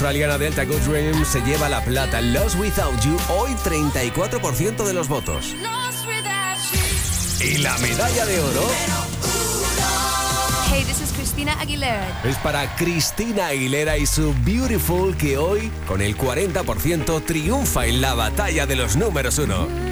australiana Delta Good Dream se lleva la plata. Lost Without You, hoy 34% de los votos. Y la medalla de oro. Hey, this is Christina Aguilera. Es para Cristina Aguilera y su Beautiful que hoy, con el 40%, triunfa en la batalla de los números uno.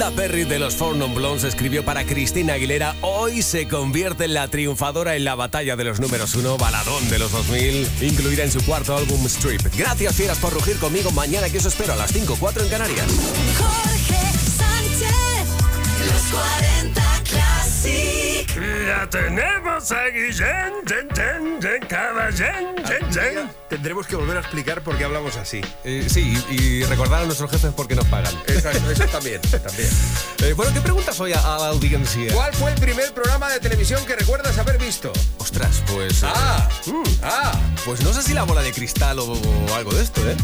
Que Linda Perry de los Four Non Blondes escribió para Cristina Aguilera hoy se convierte en la triunfadora en la batalla de los números uno, baladón de los 2000, incluida en su cuarto álbum Strip. Gracias, fieras, por rugir conmigo mañana que os espero a las 5, 4 en Canarias. Jorge Sánchez, los 40 ya tenemos a Guillén, Tendremos que volver a explicar por qué hablamos así. Eh, sí, y, recordar a nuestros jefes por qué nos pagan. Eso, también, también. Eh, bueno, ¿qué preguntas hoy a, la audiencia? ¿Cuál fue el primer programa de televisión que recuerdas haber visto? Ostras, pues... Eh, ah, mm, ah. Pues no sé si la bola de cristal o, o algo de esto, ¿eh?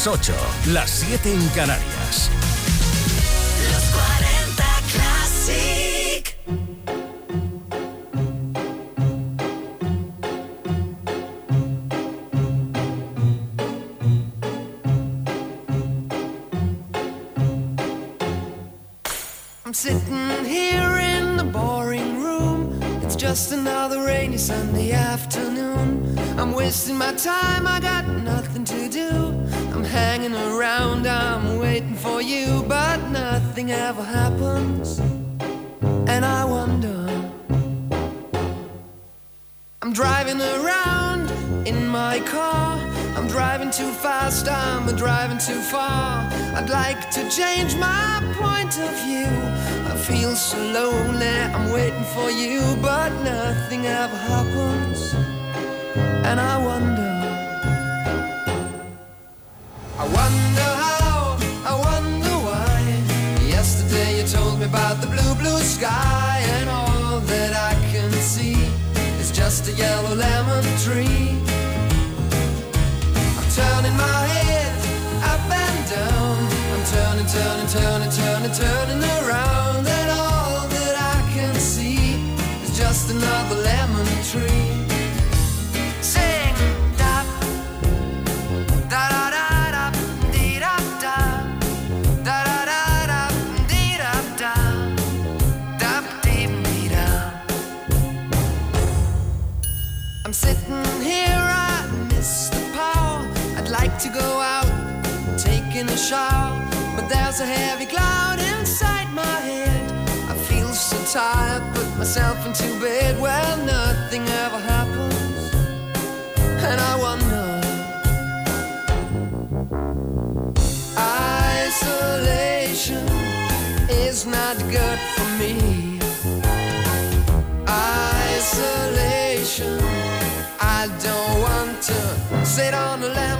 Las 8, las 7 en Canarias. Los 40 Classic. I'm sitting here in the boring room. It's just another rainy Sunday afternoon. I'm wasting my time driving too far. I'd like to change my point of view. I feel so lonely, I'm waiting for you, but nothing ever happens. And I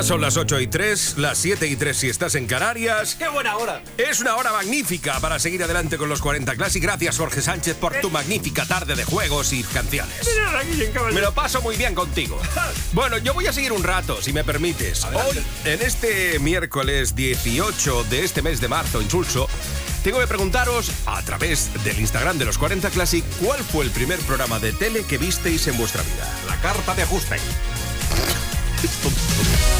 Ya son las 8 y 3, las 7 y 3 si estás en Canarias. ¡Qué buena hora! Es una hora magnífica para seguir adelante con los 40 Classic. Gracias, Jorge Sánchez, por tu magnífica tarde de juegos y canciones. Me lo paso muy bien contigo. Bueno, yo voy a seguir un rato, si me permites. Hoy, en este miércoles 18 de este mes de marzo, insulso, tengo que preguntaros, a través del Instagram de los 40 Classic, ¿cuál fue el primer programa de tele que visteis en vuestra vida? La carta de ajuste.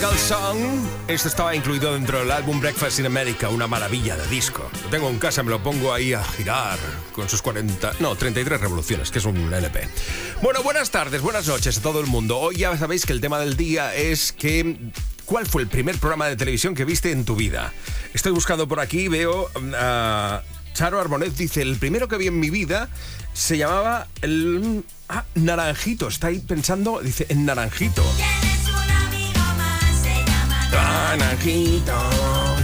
Logical Song. Esto estaba incluido dentro del álbum Breakfast in America, una maravilla de disco. Lo tengo en casa, me lo pongo ahí a girar con sus 40, no, 33 revoluciones, que es un LP. Bueno, buenas tardes, buenas noches a todo el mundo. Hoy ya sabéis que el tema del día es que ¿Cuál fue el primer programa de televisión que viste en tu vida? Estoy buscando por aquí, veo a Charo Arbonez dice, el primero que vi en mi vida se llamaba el ah, Naranjito. Está ahí pensando, dice, en Naranjito. Naranjito.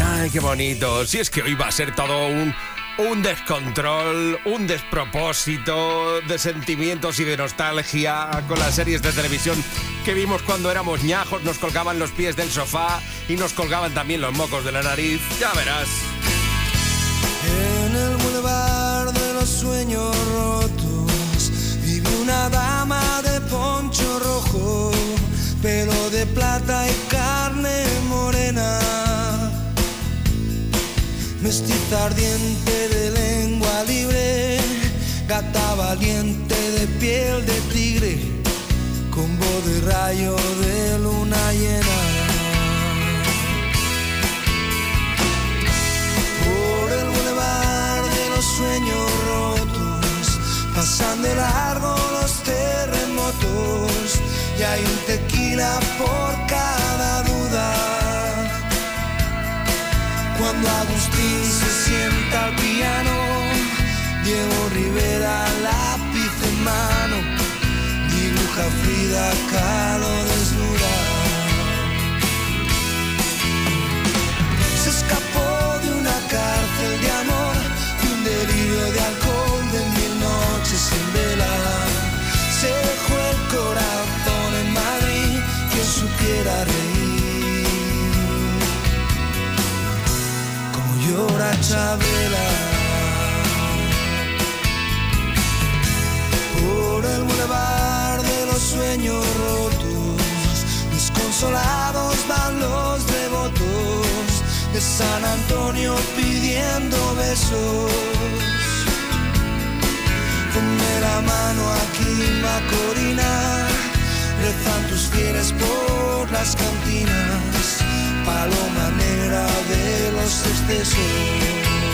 Ay, qué bonito. Si es que hoy va a ser todo un, un descontrol, un despropósito de sentimientos y de nostalgia con las series de televisión que vimos cuando éramos ñajos, nos colgaban los pies del sofá y nos colgaban también los mocos de la nariz. Ya verás. En el bulevar de los sueños rotos vive una dama de poncho rojo, pelo de plata y Mestiza ardiente de lengua libre, gata valiente de piel de tigre, con voz de rayo de luna llena. por el bulevar de los sueños rotos, pasan de largo los terremotos y hay un tequila por Agustín se sienta al piano, Diego Rivera lápiz en mano, dibuja Frida Kahlo desnuda. Se escapó de una cárcel de amor, de un delirio de alcohol, de mil noches sin vela. Se dejó el corazón en Madrid, quien supiera Chabela. Por el bulevar de los sueños rotos, desconsolados van los devotos de San Antonio pidiendo besos. Ponme la mano aquí, Macorina, rezan tus fieles por las cantinas, paloma negra de los excesos.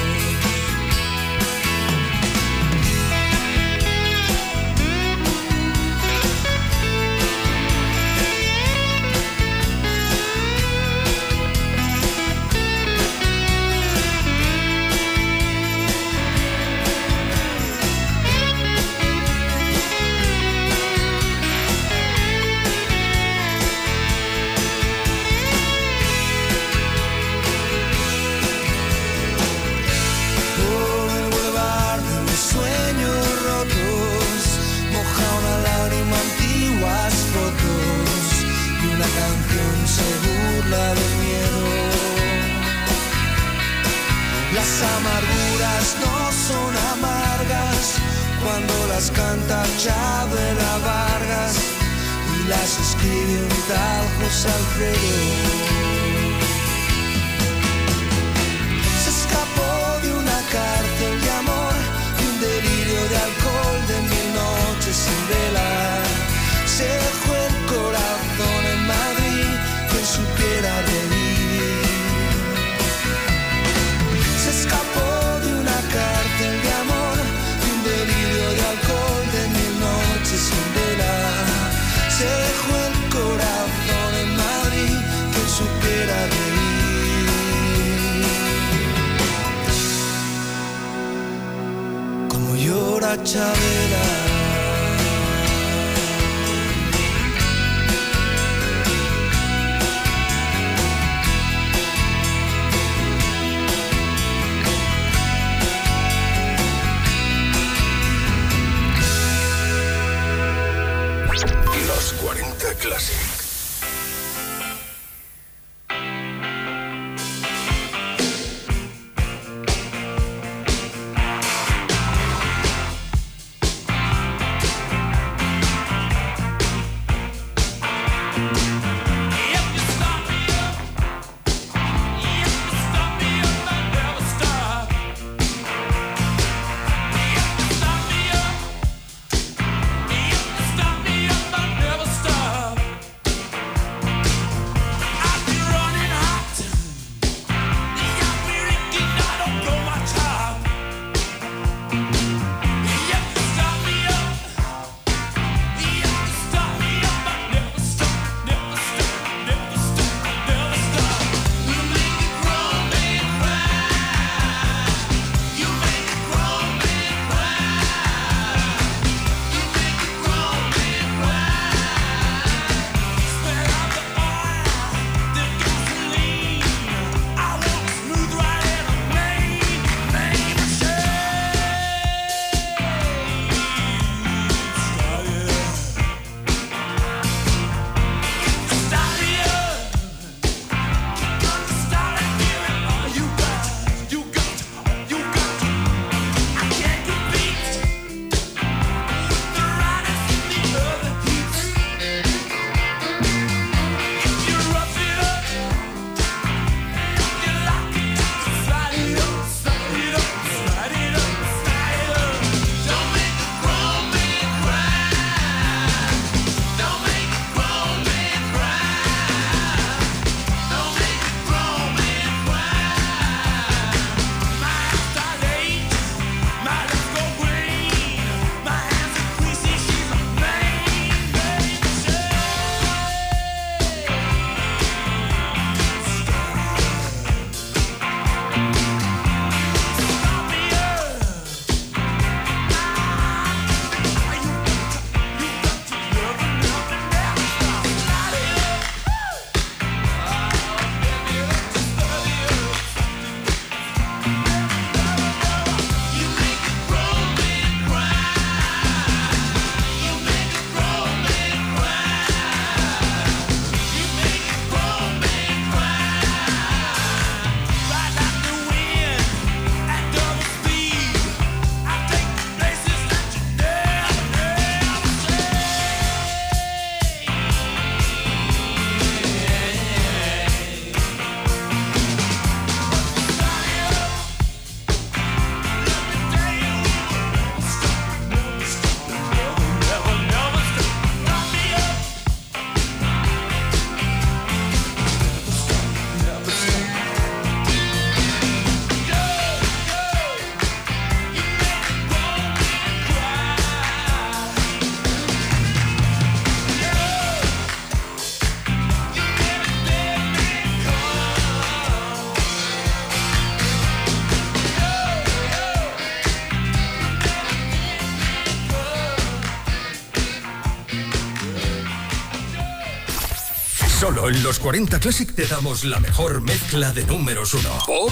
En los 40 Classic te damos la mejor mezcla de números uno. Pop,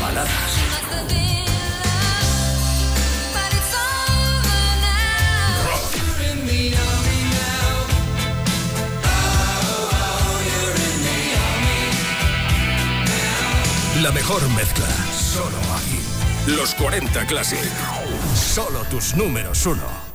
baladas, rock. La mejor mezcla. Los 40 Classic. Solo tus números uno.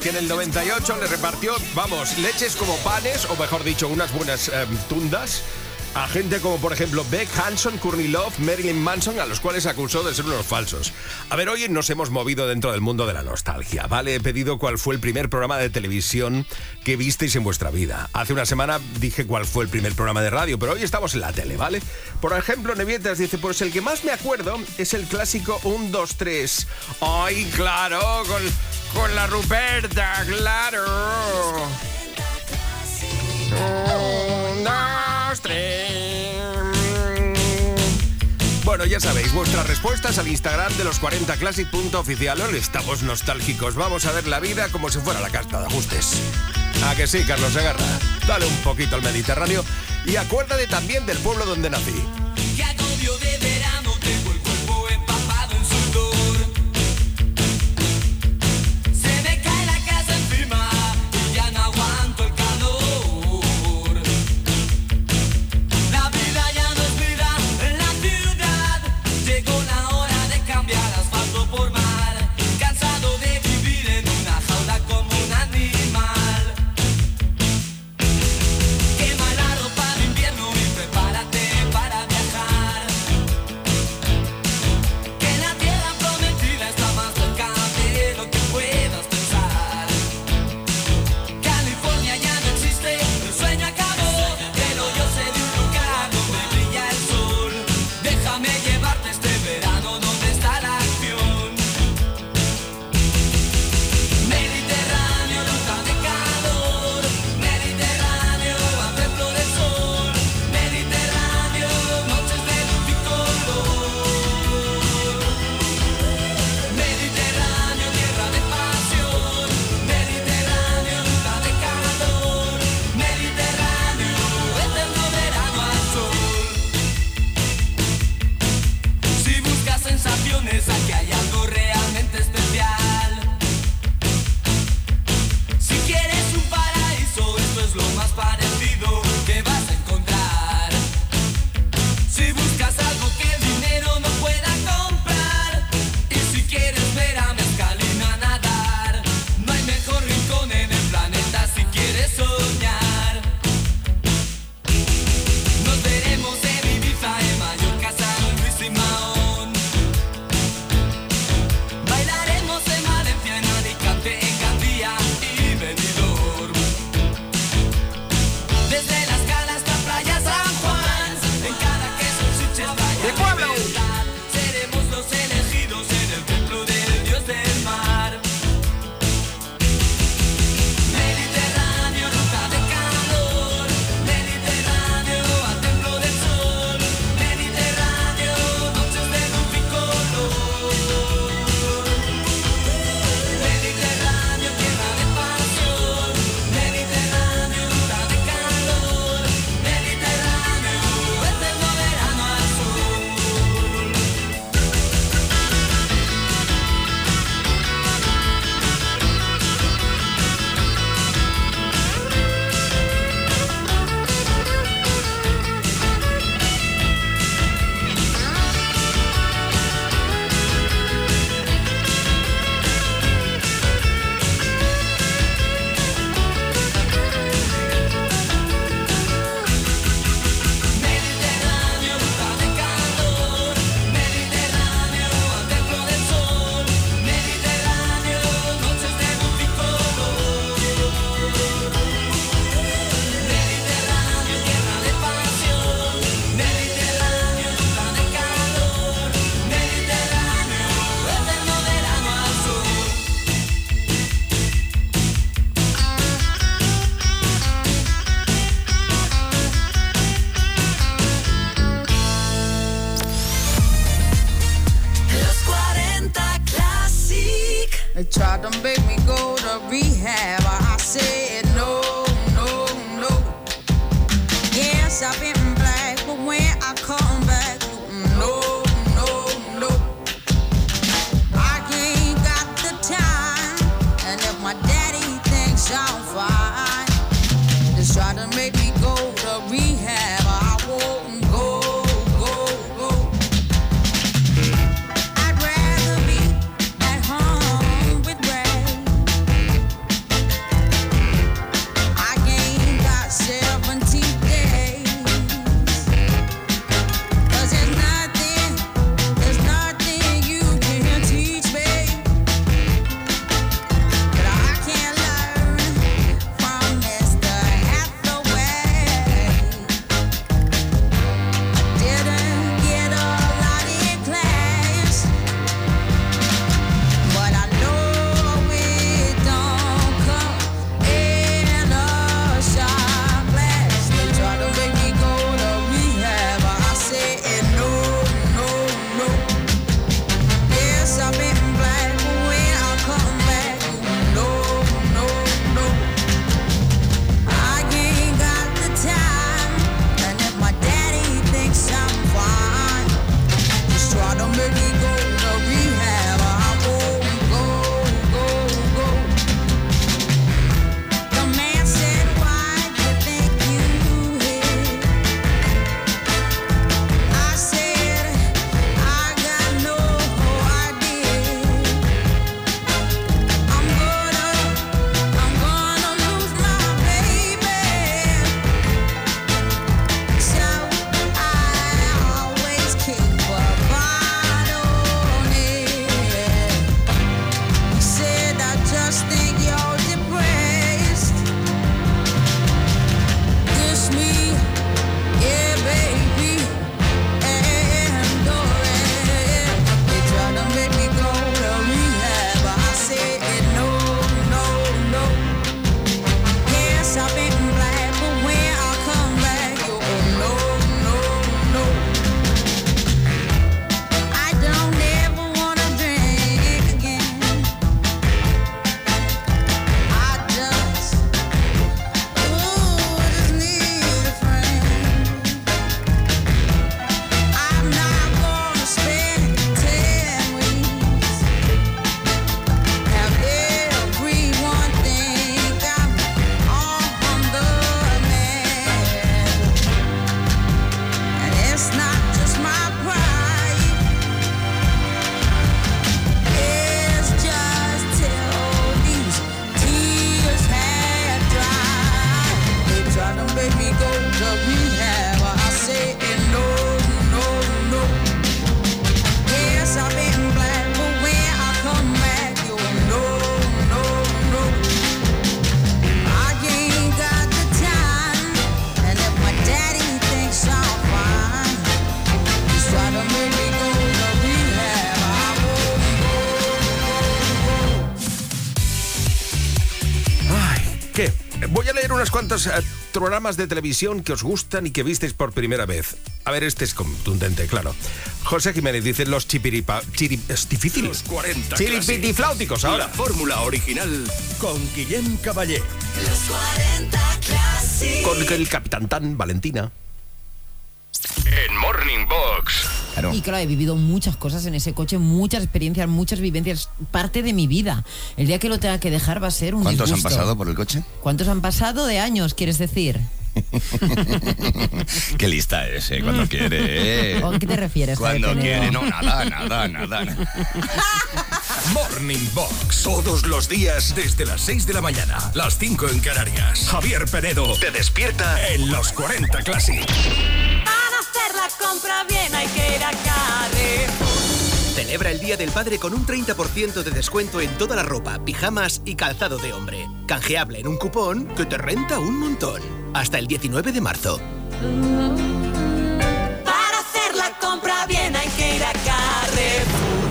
Que en el 98 le repartió, vamos, leches como panes, o mejor dicho, unas buenas em, tundas. A gente como por ejemplo Beck, Hanson, Courtney Love, Marilyn Manson, a los cuales acusó de ser unos falsos. A ver, hoy nos hemos movido dentro del mundo de la nostalgia, ¿vale? He pedido cuál fue el primer programa de televisión que visteis en vuestra vida. Hace una semana dije cuál fue el primer programa de radio, pero hoy estamos en la tele, ¿vale? Por ejemplo, Nevietas dice, pues el que más me acuerdo es el clásico 1, 2, 3. ¡Ay, claro! Con con la Ruperta, claro. Un, dos, tres. Bueno, ya sabéis, vuestras respuestas al Instagram de los 40classic.oficial. Estamos nostálgicos, vamos a ver la vida como si fuera la carta de ajustes. A que sí, Carlos Segarra. Dale un poquito al Mediterráneo y acuérdate también del pueblo donde nací. Cuantas eh, programas de televisión que os gustan y que visteis por primera vez. A ver, este es contundente, claro. José Jiménez dice los chipiripa... Chiri, es difícil. Los 40 Chiripitifláuticos ahora. La fórmula original con Guillem Caballé. Los 40 Classic. Con el Capitán Tan, Valentina. En Morning Box. Y claro, he vivido muchas cosas en ese coche, muchas experiencias, muchas vivencias, parte de mi vida. El día que lo tenga que dejar va a ser un ¿Cuántos han pasado por el coche? ¿Cuántos han pasado de años, quieres decir? Qué lista es, ¿eh? Cuando quiere. ¿eh? ¿O a qué te refieres, Cuando quiere, no, nada, nada, nada. Morning Box. Todos los días desde las 6 de la mañana. Las 5 en Canarias. Javier Penedo te despierta en los 40 Classic. Para hacer la compra bien hay que ir a Carrefour. Celebra el Día del Padre con un 30% de descuento en toda la ropa, pijamas y calzado de hombre. Canjeable en un cupón que te renta un montón. Hasta el 19 de marzo. Para hacer la compra bien hay que ir a Carrefour.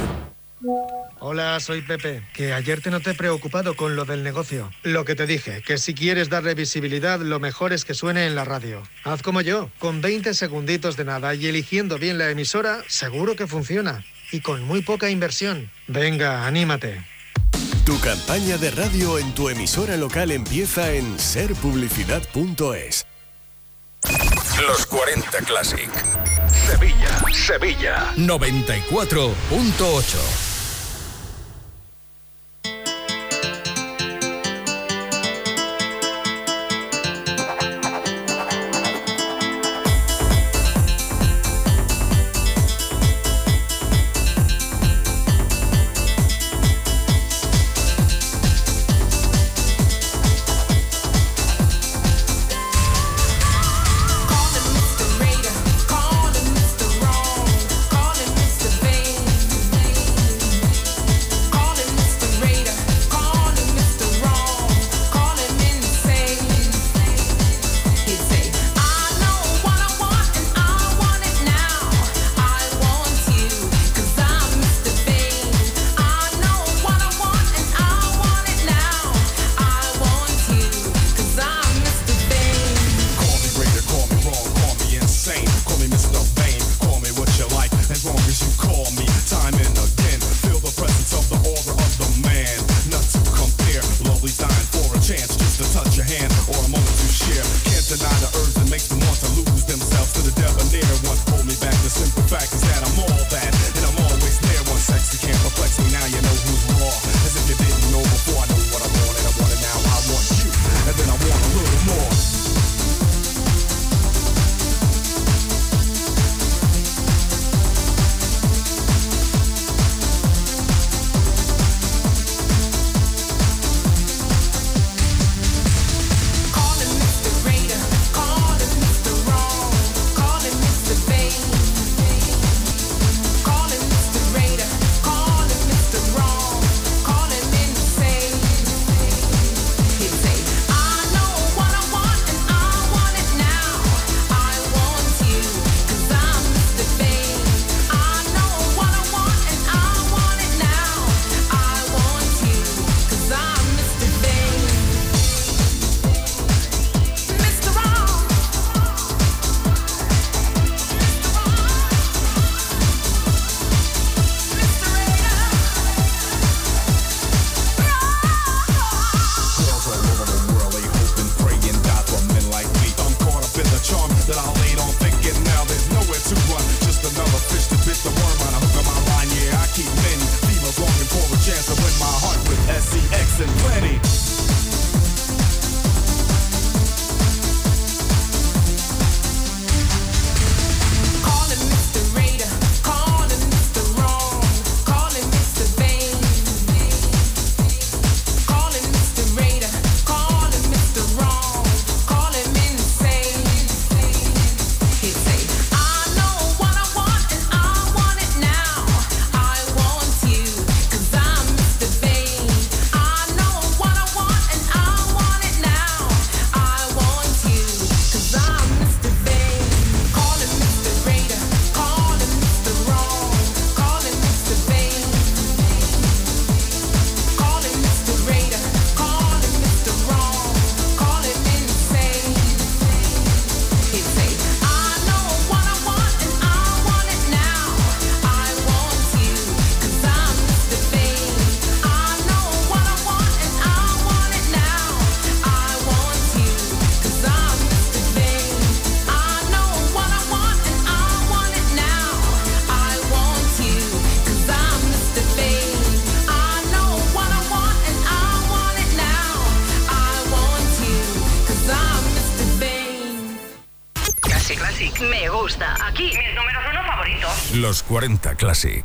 Hola, soy Pepe. Que ayer te noté preocupado con lo del negocio. Lo que te dije, que si quieres darle visibilidad, lo mejor es que suene en la radio. Haz como yo, con 20 segunditos de nada y eligiendo bien la emisora, seguro que funciona. Y con muy poca inversión. Venga, anímate. Tu campaña de radio en tu emisora local empieza en serpublicidad.es. Los 40 Classic. Sevilla, Sevilla. 94.8. 40 Classic.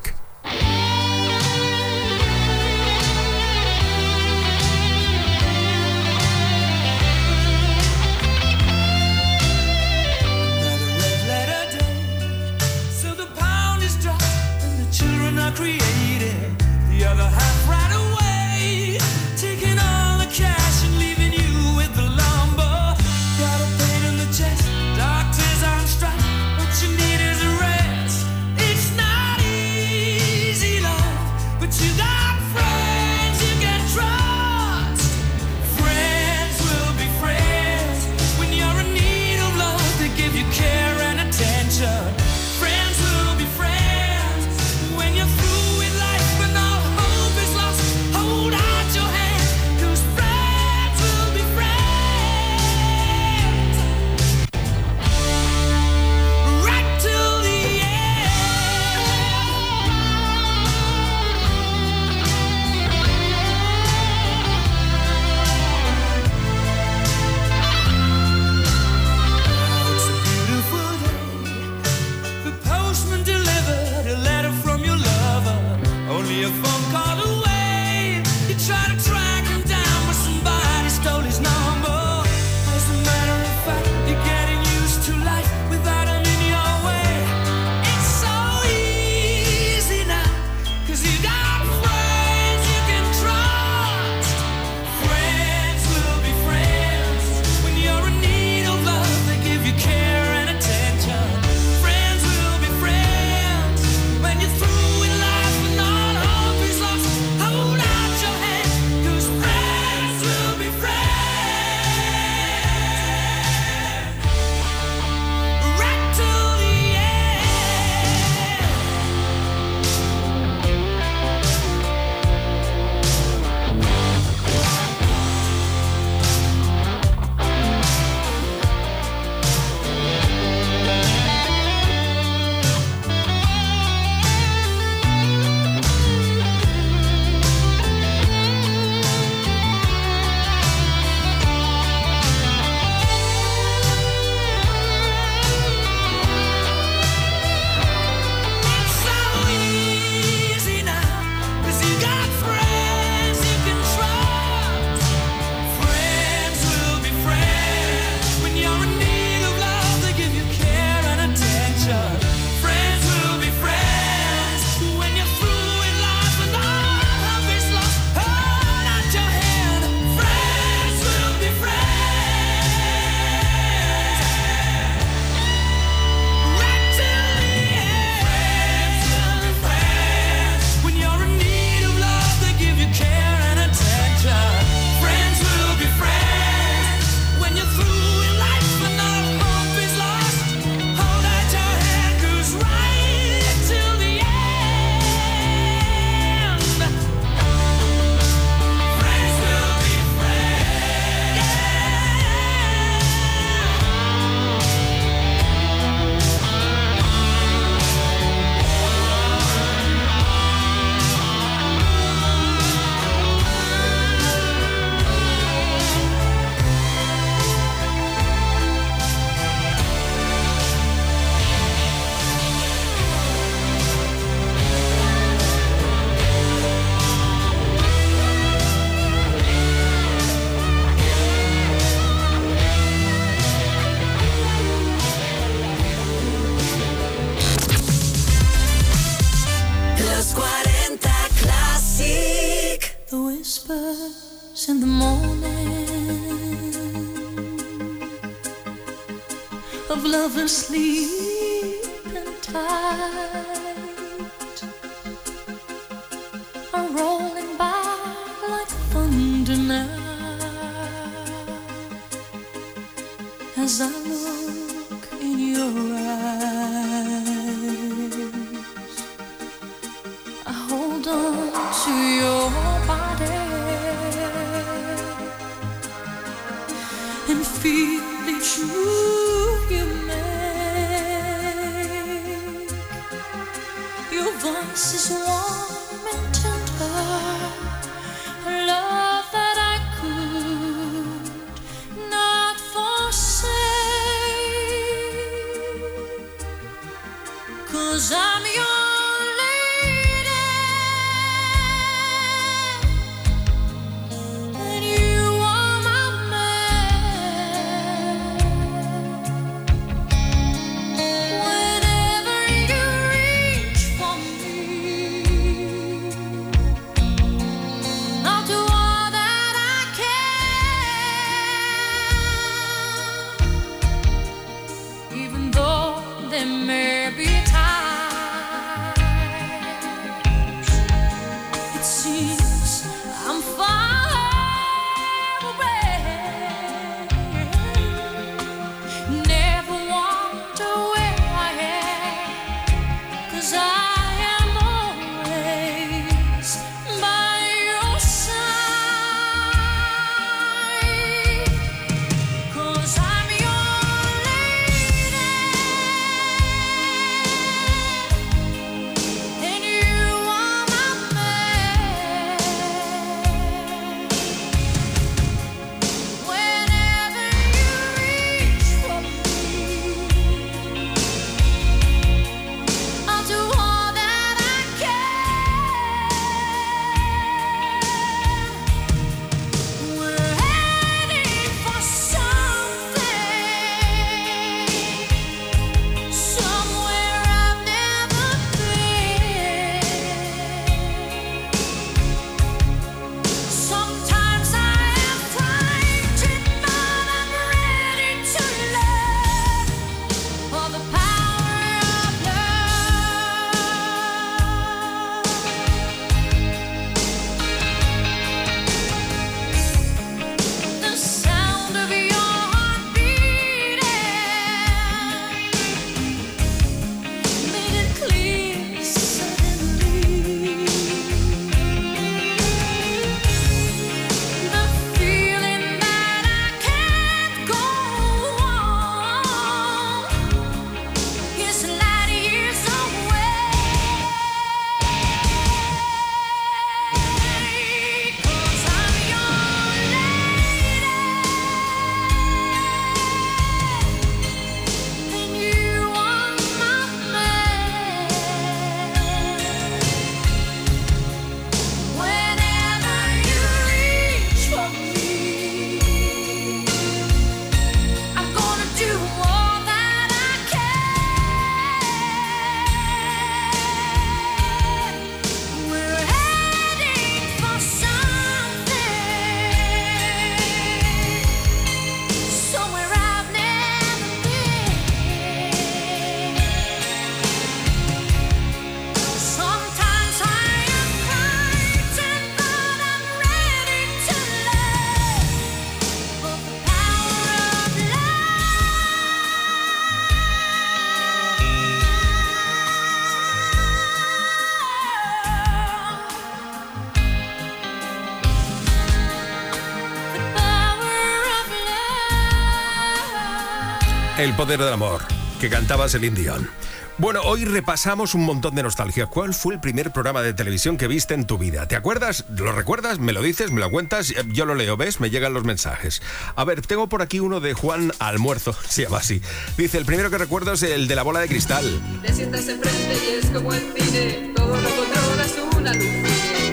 El poder del amor, que cantaba Celine Dion. Bueno, hoy repasamos un montón de nostalgia. ¿Cuál fue el primer programa de televisión que viste en tu vida? ¿Te acuerdas? ¿Lo recuerdas? ¿Me lo dices? ¿Me lo cuentas? Yo lo leo, ¿ves? Me llegan los mensajes. A ver, tengo por aquí uno de Juan Almuerzo, se llama así. Dice, el primero que recuerdo es el de la bola de cristal. Te sientas enfrente y es como el cine, todo lo controlas una luz.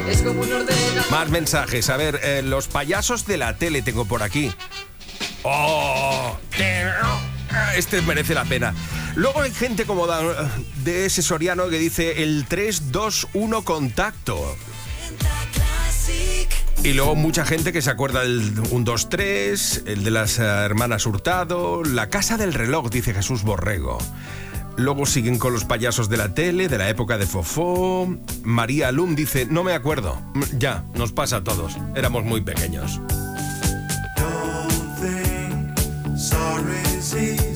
Es como un ordenador. Más mensajes. A ver, eh, los payasos de la tele tengo por aquí. ¡Oh! Este merece la pena. Luego hay gente como de ese Soriano que dice el 3-2-1 contacto. Y luego mucha gente que se acuerda del 1-2-3, el de las hermanas Hurtado, la casa del reloj, dice Jesús Borrego. Luego siguen con los payasos de la tele, de la época de Fofó. María Lum dice, no me acuerdo. Ya, nos pasa a todos. Éramos muy pequeños. disease.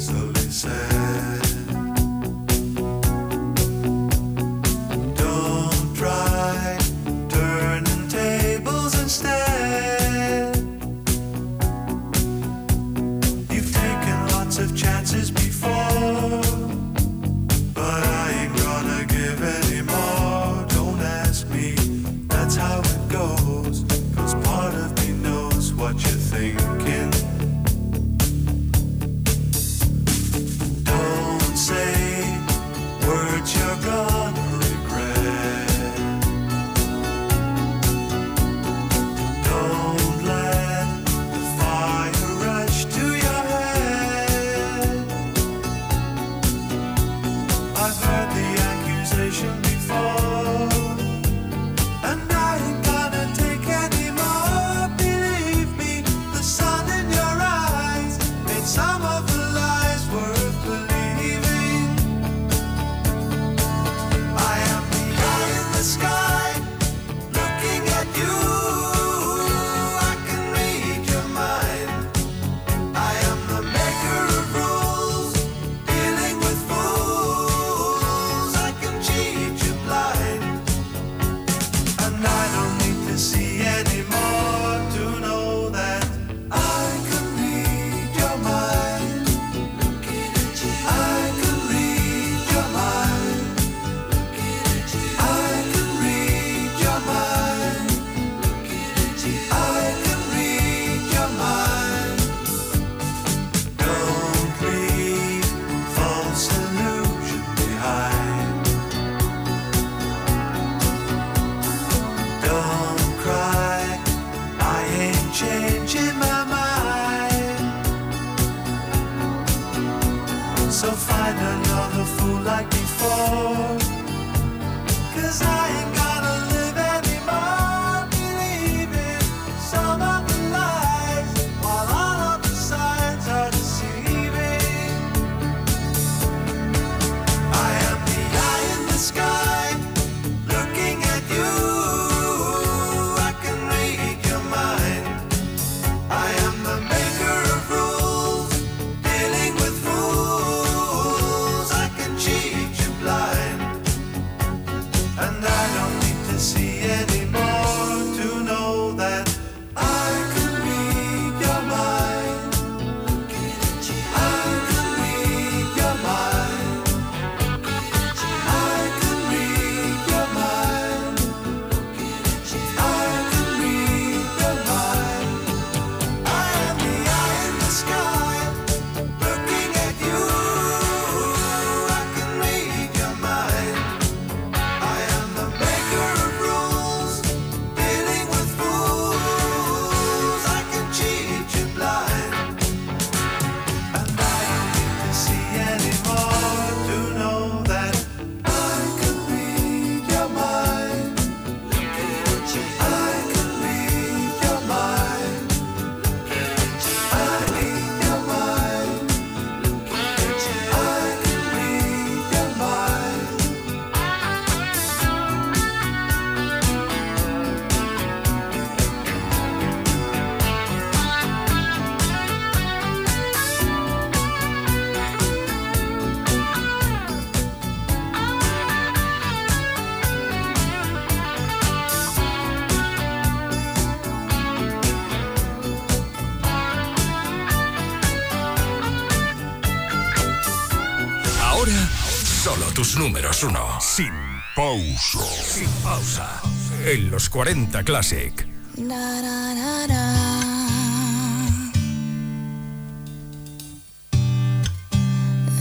tus números uno. Sin pausa. Sin pausa. En los 40 Classic.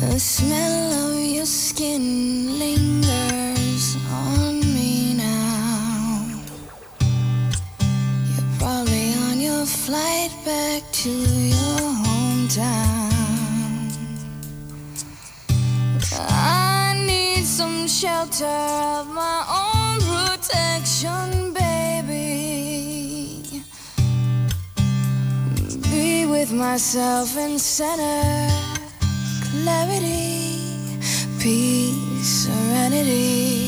The smell of your skin lingers on me now. You're probably on your flight back to of my own protection, baby. Be with myself and center clarity, peace, serenity.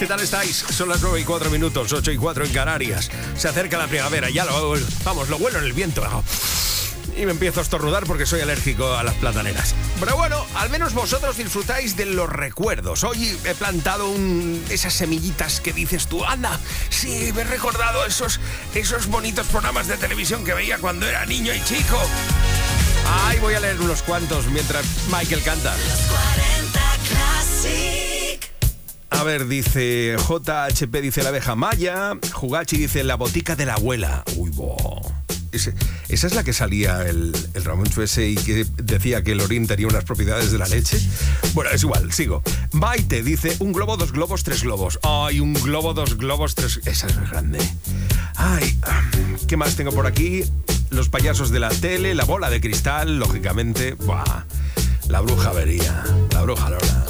¿Qué tal estáis? Son las 9 y 4 minutos, 8 y 4 en Canarias. Se acerca la primavera, ya lo vamos, lo bueno en el viento. Y me empiezo a estornudar porque soy alérgico a las plataneras. Pero bueno, al menos vosotros disfrutáis de los recuerdos. Hoy he plantado un- esas semillitas que dices tú, anda, sí, me he recordado esos, esos bonitos programas de televisión que veía cuando era niño y chico. Ay, voy a leer unos cuantos mientras Michael canta. A ver, dice JHP, dice la abeja maya. Jugachi dice la botica de la abuela. Uy, bo. Esa es la que salía el, el Ramoncho y que decía que el orín tenía unas propiedades de la leche. Bueno, es igual, sigo. Maite dice un globo, dos globos, tres globos. Ay, un globo, dos globos, tres. Esa es grande. Ay, ¿qué más tengo por aquí? Los payasos de la tele, la bola de cristal, lógicamente. Buah, la bruja vería, la bruja Lola.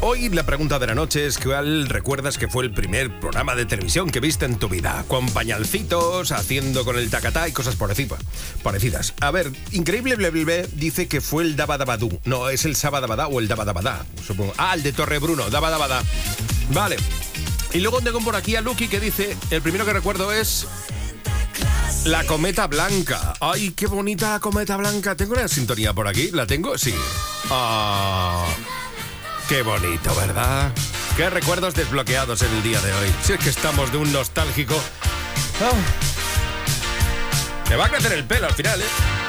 Hoy la pregunta de la noche es ¿cuál recuerdas que fue el primer programa de televisión que viste en tu vida? Con pañalcitos, haciendo con el tacatá y cosas parecidas. A ver, Increíble Bleble dice que fue el Dabadabadú. No, es el Sabadabadá o el Dabadabadá, supongo. Ah, el de Torre Bruno, Dabadabadá. Vale. Y luego tengo por aquí a Lucky que dice, el primero que recuerdo es la cometa blanca. Ay, qué bonita la cometa blanca. ¿Tengo una sintonía por aquí? ¿La tengo? Sí. Ah. Qué bonito, ¿verdad? Qué recuerdos desbloqueados en el día de hoy. Si es que estamos de un nostálgico. Oh. Me va a crecer el pelo al final, ¿eh?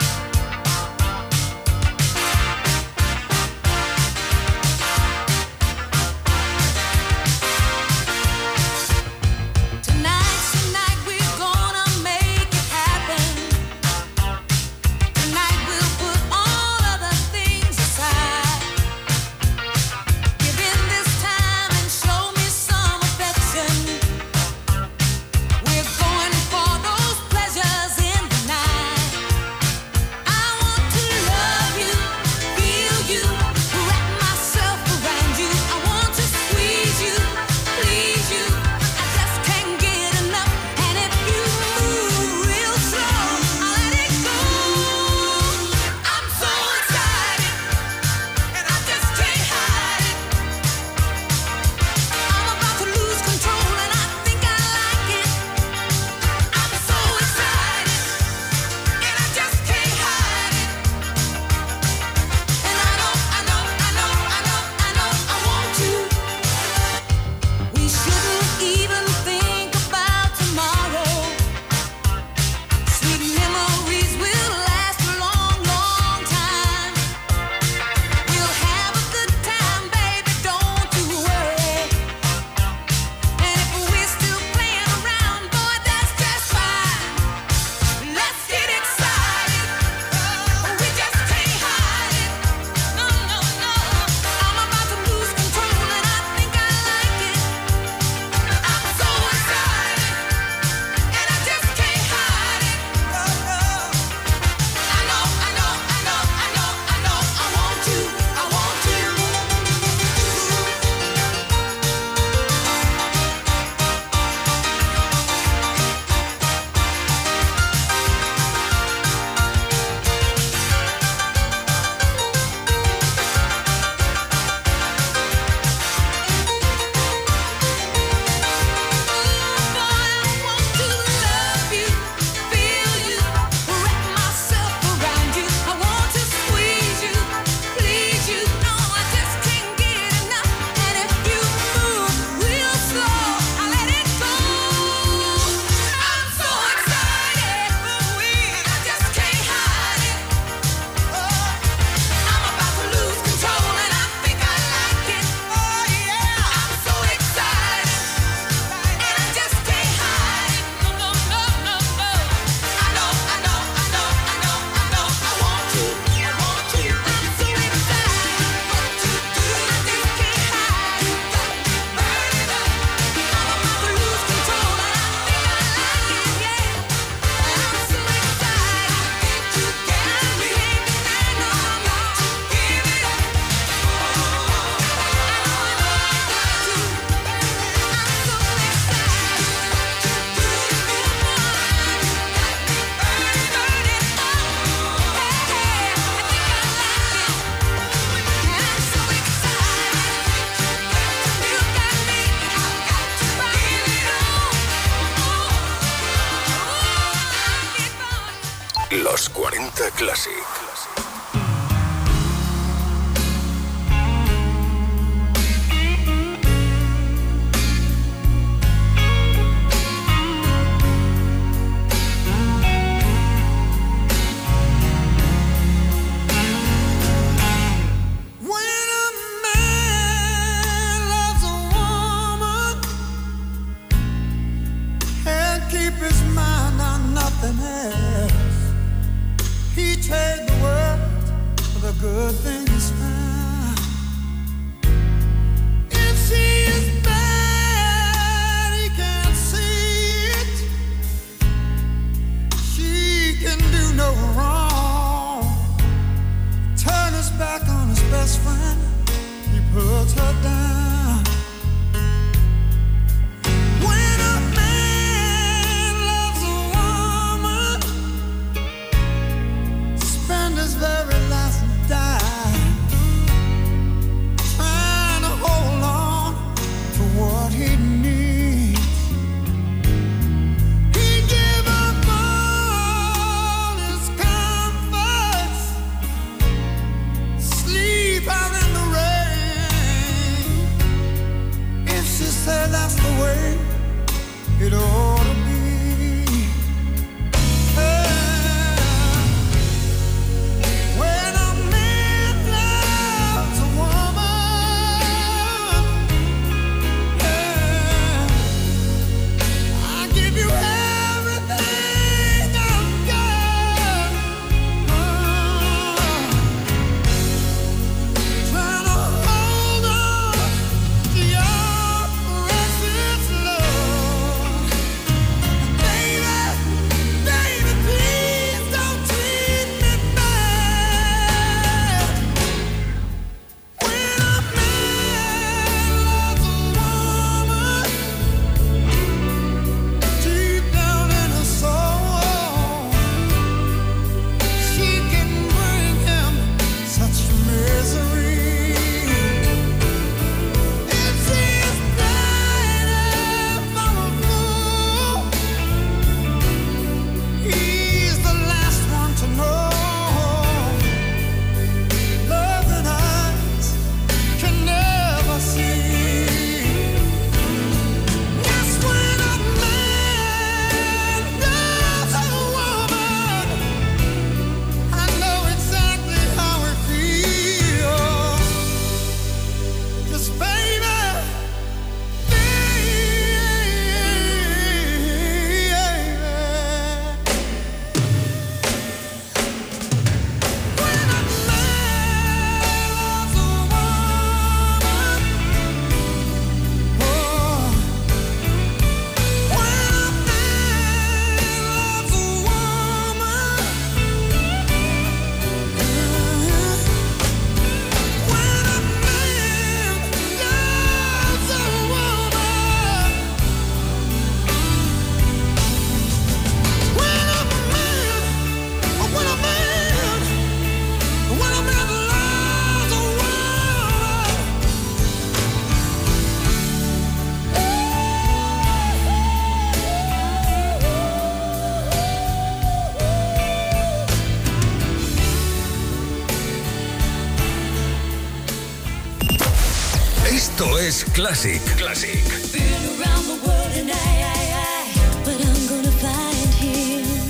Classic. Classic.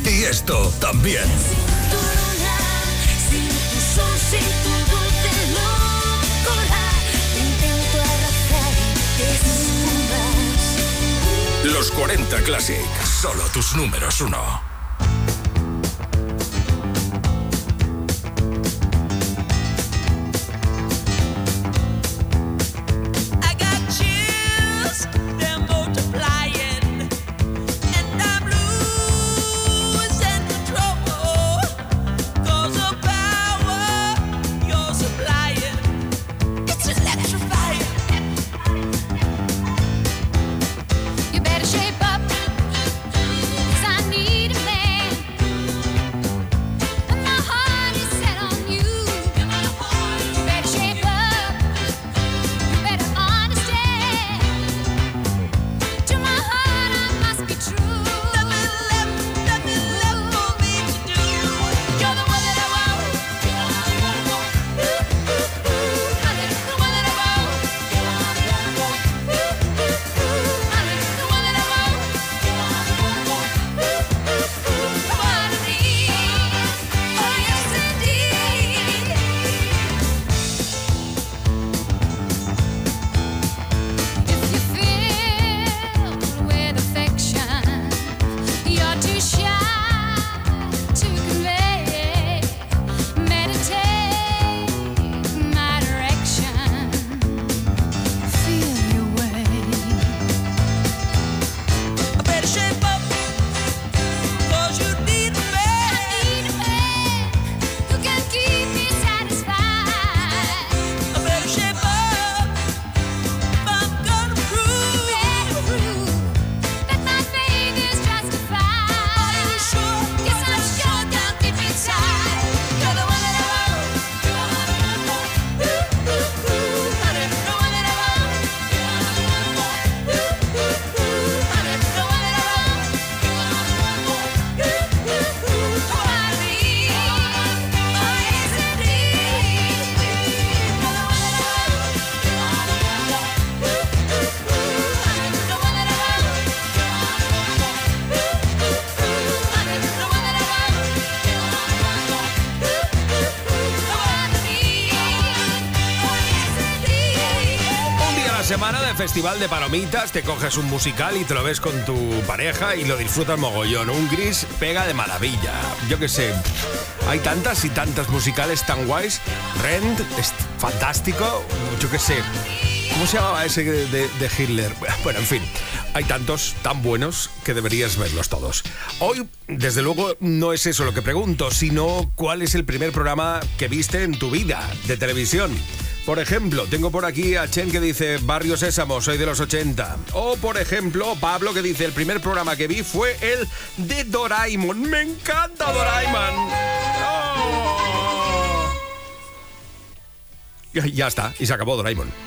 Y esto también. Los 40 Classic, solo tus números uno. Festival de palomitas, te coges un musical y te lo ves con tu pareja y lo disfrutas mogollón. Un gris pega de maravilla. Yo qué sé, hay tantas y tantas musicales tan guays. Rent es fantástico. Yo qué sé. ¿Cómo se llamaba ese de, de- de Hitler? Bueno, en fin, hay tantos tan buenos que deberías verlos todos. Hoy, desde luego, no es eso lo que pregunto, sino cuál es el primer programa que viste en tu vida de televisión. Por ejemplo, tengo por aquí a Chen que dice Barrio Sésamo, soy de los 80. O por ejemplo, Pablo que dice el primer programa que vi fue el de Doraemon. Me encanta Doraemon. Ya está, y se acabó Doraemon.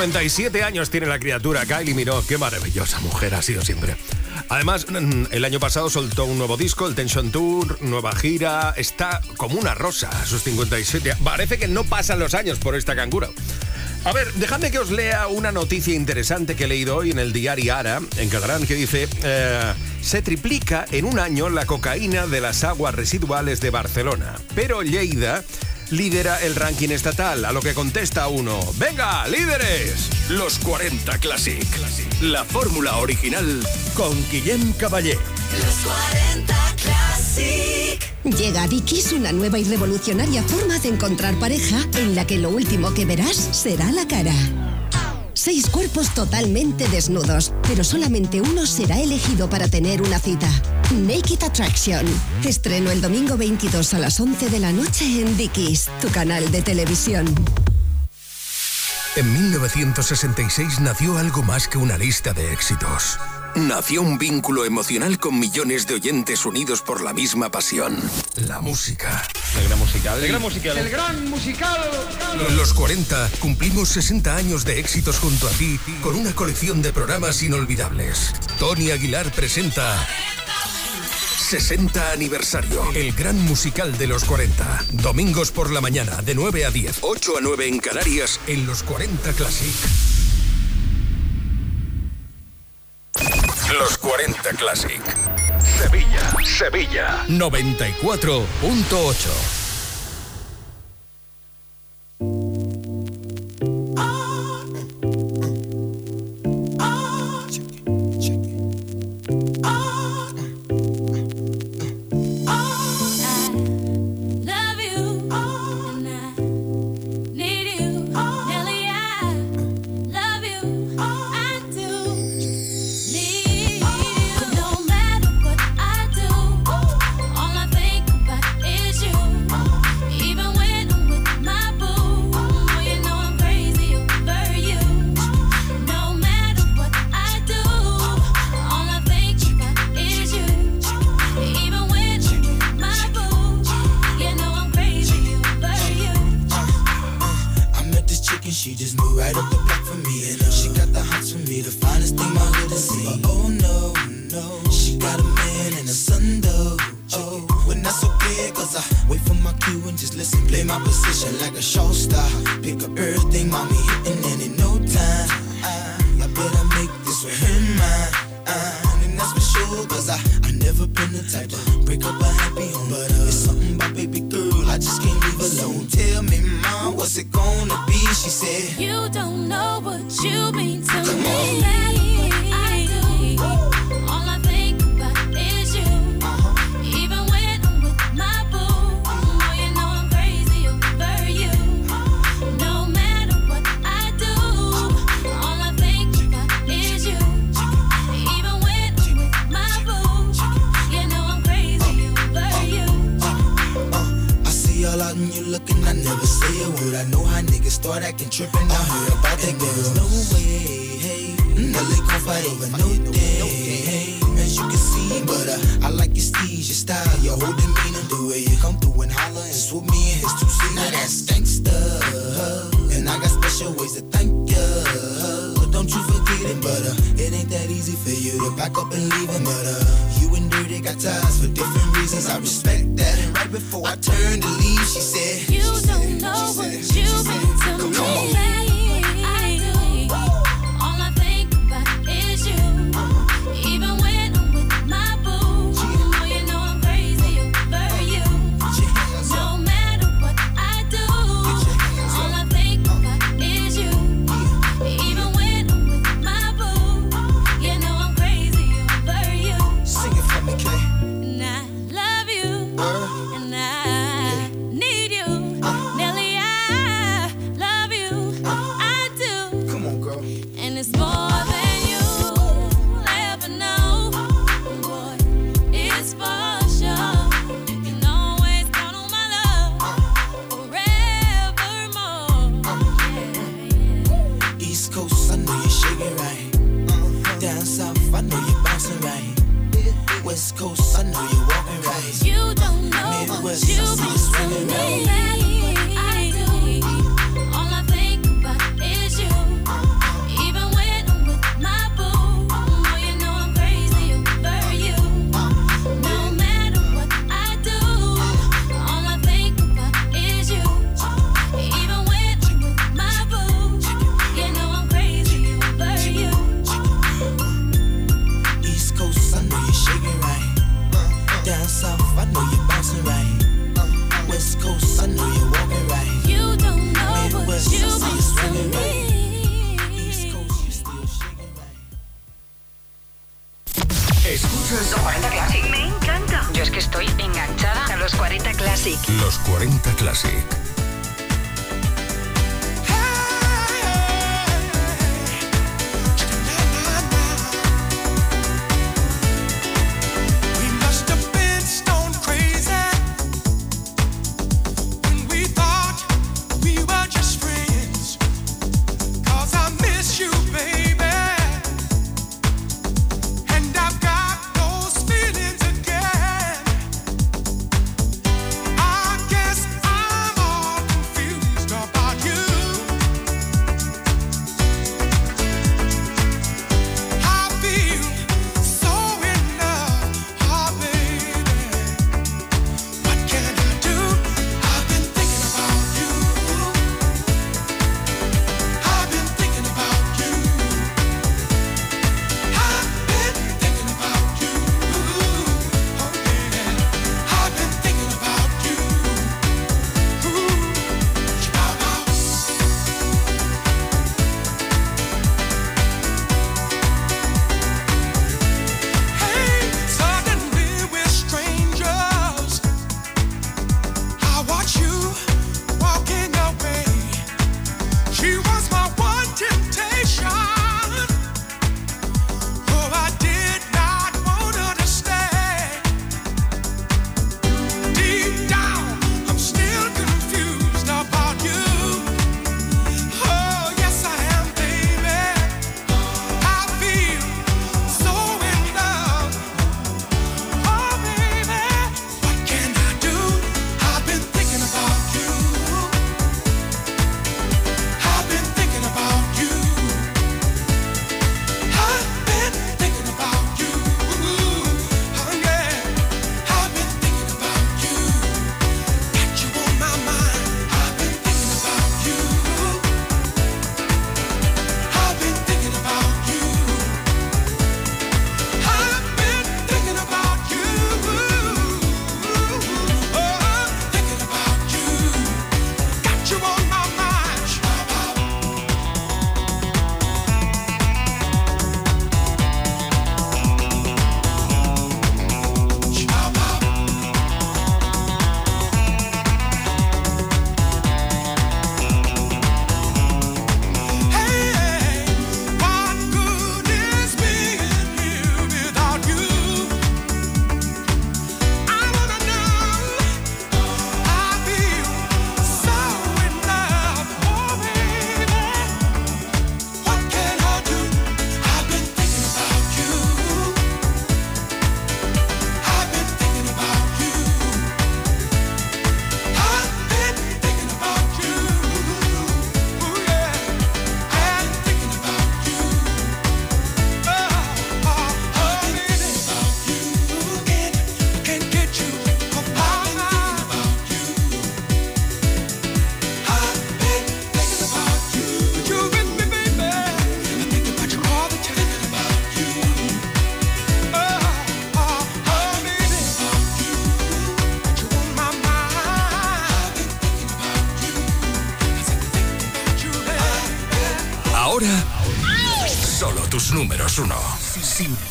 57 años tiene la criatura Kylie Minogue. Qué maravillosa mujer ha sido siempre. Además, mm, el año pasado soltó un nuevo disco, el Tension Tour, nueva gira. Está como una rosa a sus 57. Parece que no pasan los años por esta cangura. A ver, dejadme que os lea una noticia interesante que he leído hoy en el diario Ara, en catalán, que dice, eh, se triplica en un año la cocaína de las aguas residuales de Barcelona, pero Lleida lidera el ranking estatal, a lo que contesta uno. ¡Venga, líderes! Los 40 Classic. La fórmula original con Guillem Caballé. Los 40 Classic. Llega a Dickies una nueva y revolucionaria forma de encontrar pareja en la que lo último que verás será la cara seis cuerpos totalmente desnudos, pero solamente uno será elegido para tener una cita. Naked Attraction. Estreno el domingo 22 a las 11 de la noche en Dickies, tu canal de televisión. En 1966 nació algo más que una lista de éxitos. Nació un vínculo emocional con millones de oyentes unidos por la misma pasión, la música. El gran musical. El gran musical. El gran musical. Los 40 cumplimos 60 años de éxitos junto a ti con una colección de programas inolvidables. Tony Aguilar presenta 60 aniversario. El gran musical de los 40. Domingos por la mañana de 9 a 10, 8 a 9 en Canarias en los 40 Classic. Los 40 Classic. Sevilla, Sevilla 94.8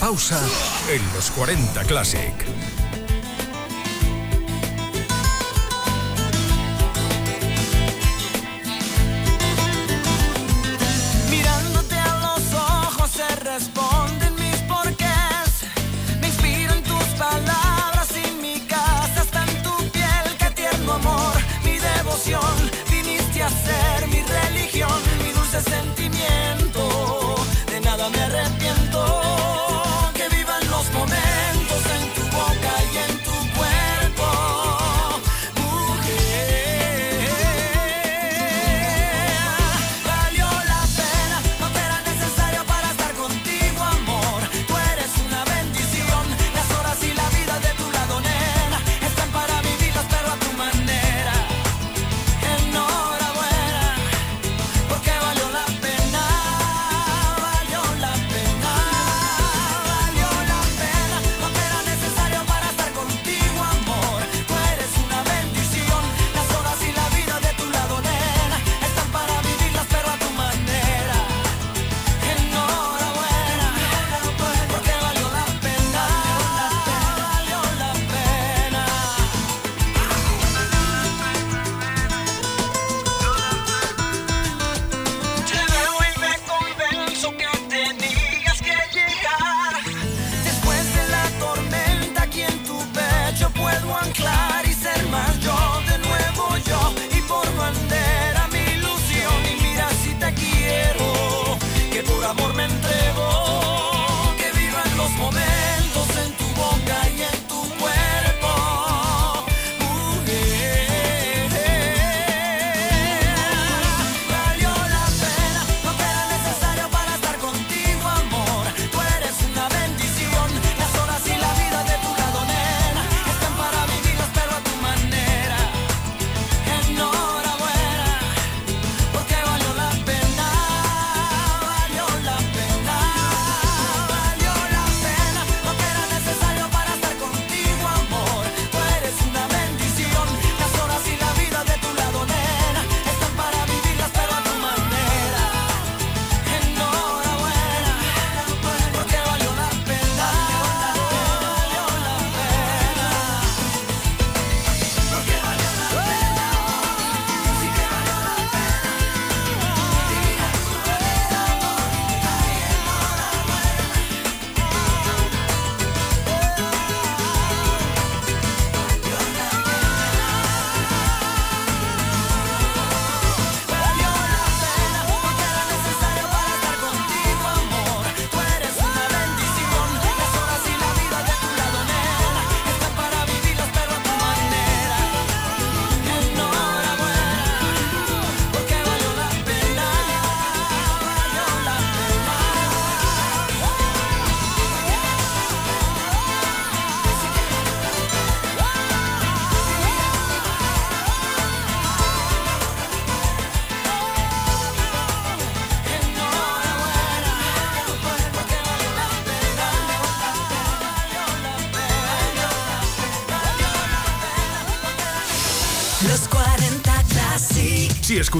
pausa en los 40 Classic.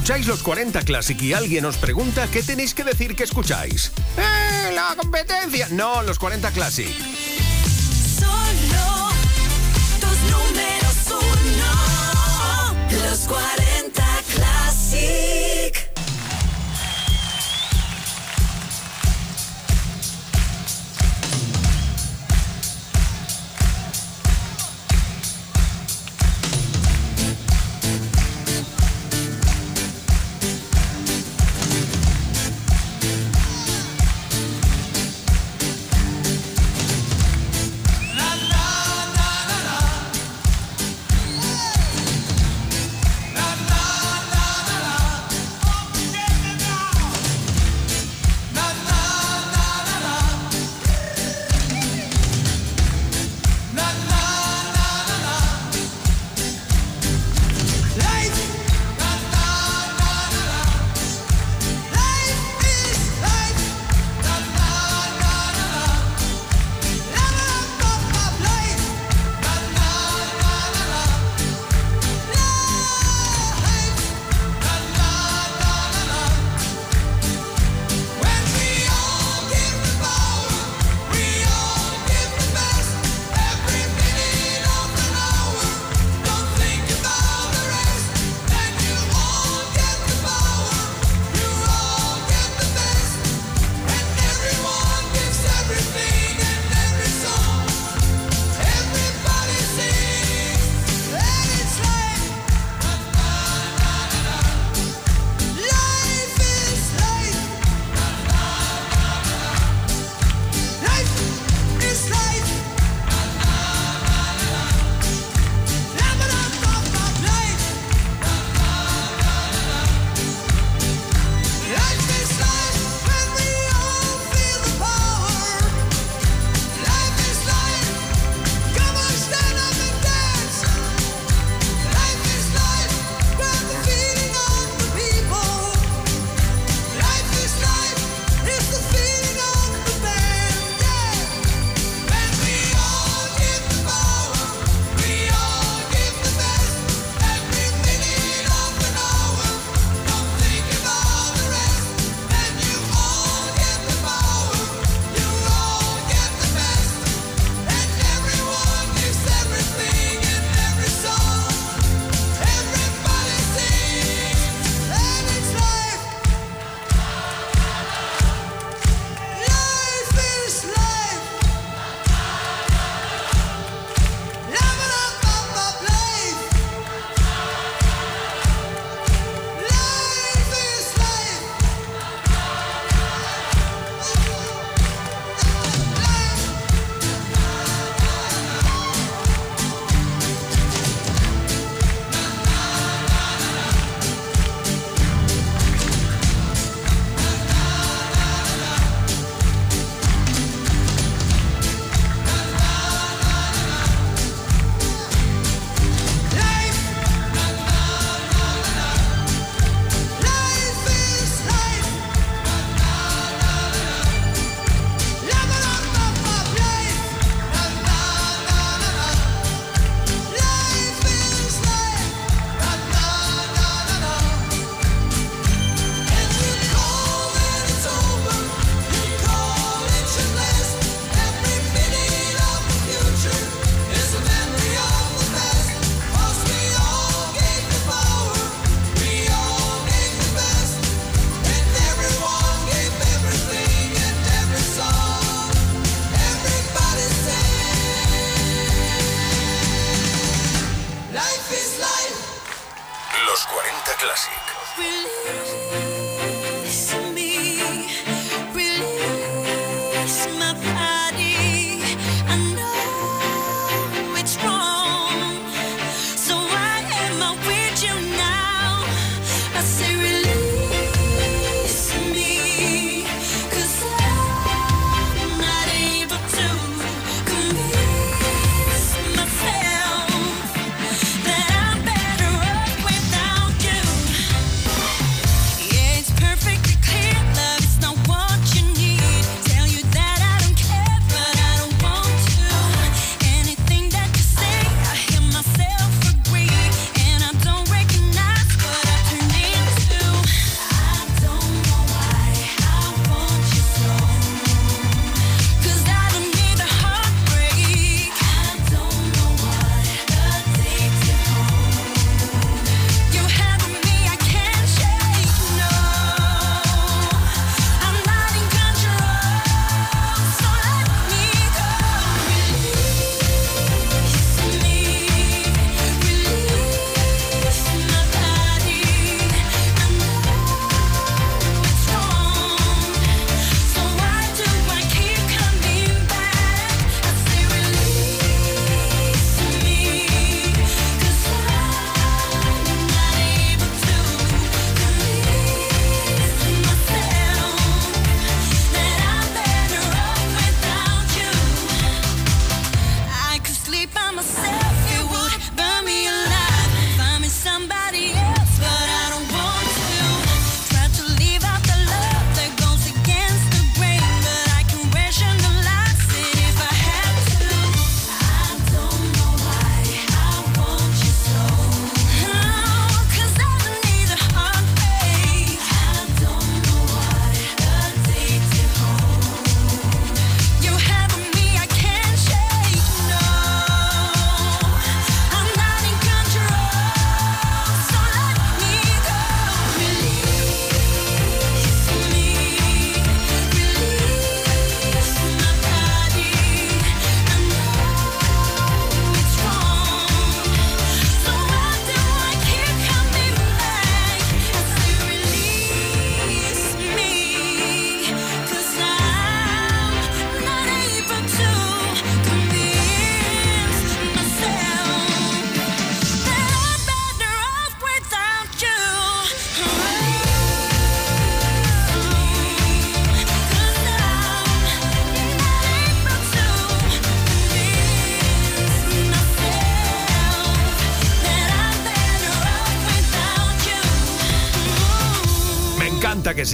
escucháis los 40 Classic y alguien os pregunta, ¿qué tenéis que decir que escucháis? ¡Eh! ¡La competencia! No, los 40 Classic.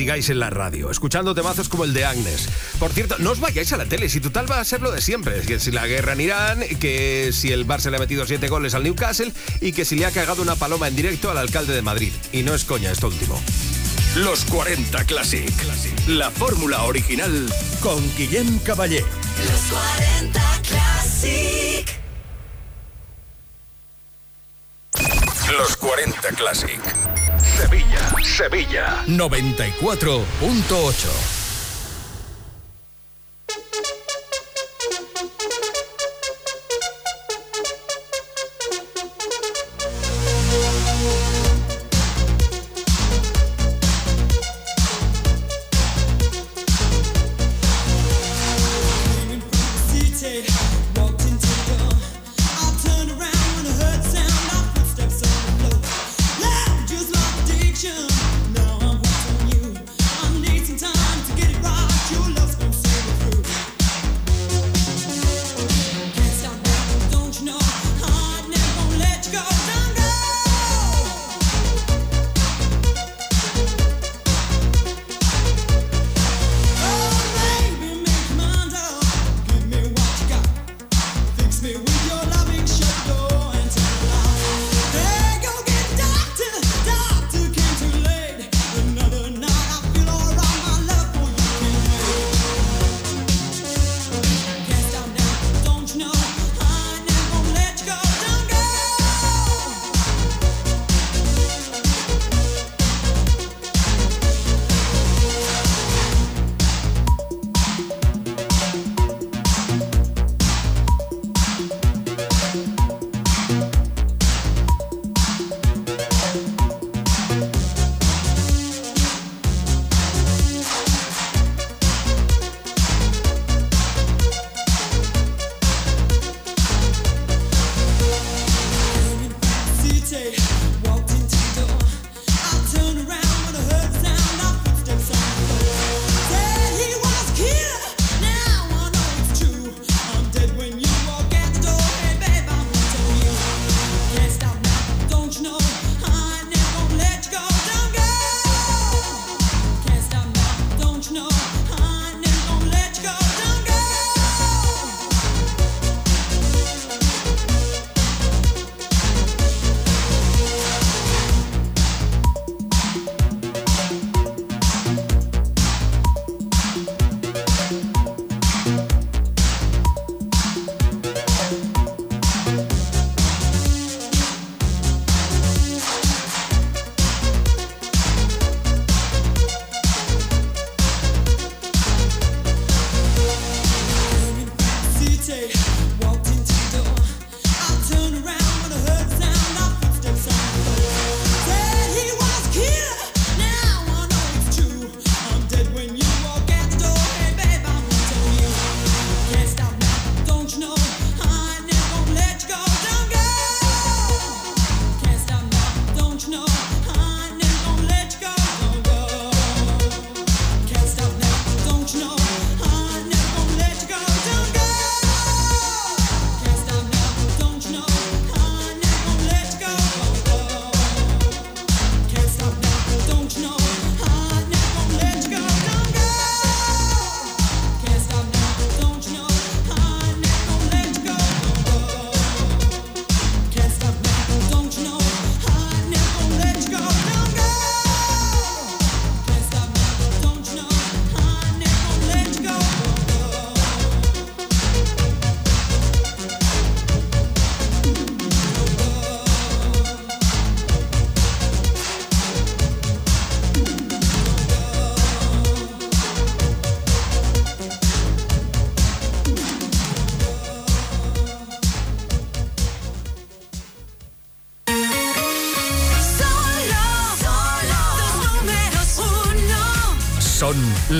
Sigáis en la radio, escuchando temazos como el de Agnes. Por cierto, no os vayáis a la tele, si total va a ser lo de siempre. Que si la guerra en Irán, que si el Barça le ha metido siete goles al Newcastle y que si le ha cagado una paloma en directo al alcalde de Madrid. Y no es coña esto último. Los 40 Classic. La fórmula original con Guillem Caballé. Los 40 Classic. Los 40 Classic. Sevilla, Sevilla. 94.8.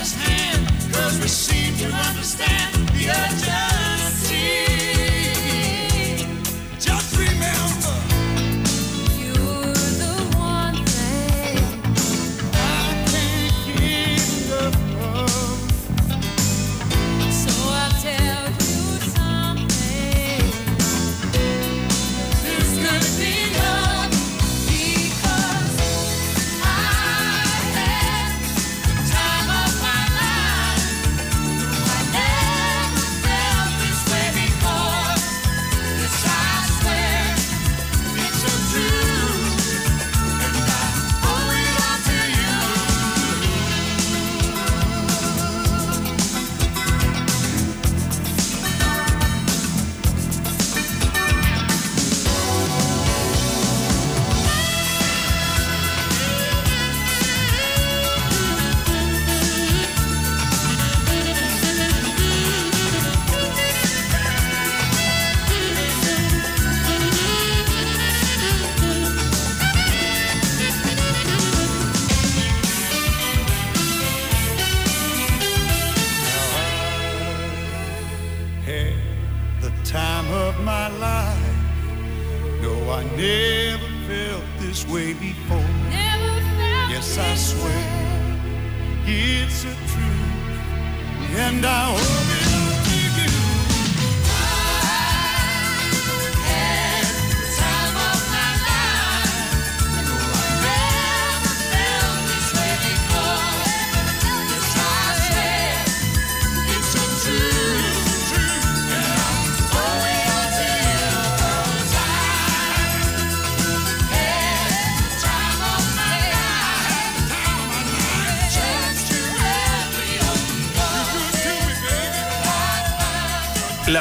Each hand, cause we seem to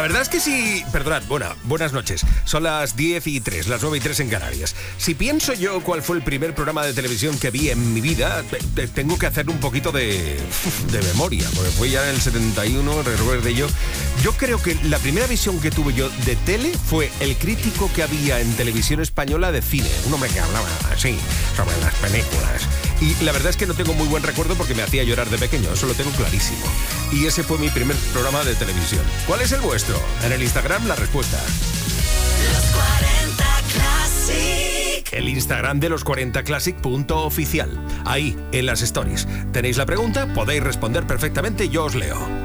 verdad es que sí. Perdonad, buena, buenas noches. Son las 10 y 3, las 9 y 3 en Canarias. Si pienso yo cuál fue el primer programa de televisión que vi en mi vida, te- te- tengo que hacer un poquito de, de memoria, porque fue ya en el 71, recuerde yo. Yo creo que la primera visión que tuve yo de tele fue el crítico que había en televisión española de cine. Un hombre que hablaba así sobre las películas. Y la verdad es que no tengo muy buen recuerdo porque me hacía llorar de pequeño, eso lo tengo clarísimo. Y ese fue mi primer programa de televisión. ¿Cuál es el vuestro? En el Instagram la respuesta. Los 40 Classic. El Instagram de los 40 Classic.oficial. Ahí, en las stories. Tenéis la pregunta, podéis responder perfectamente, yo os leo.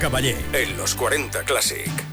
Caballé. En los 40 Classic.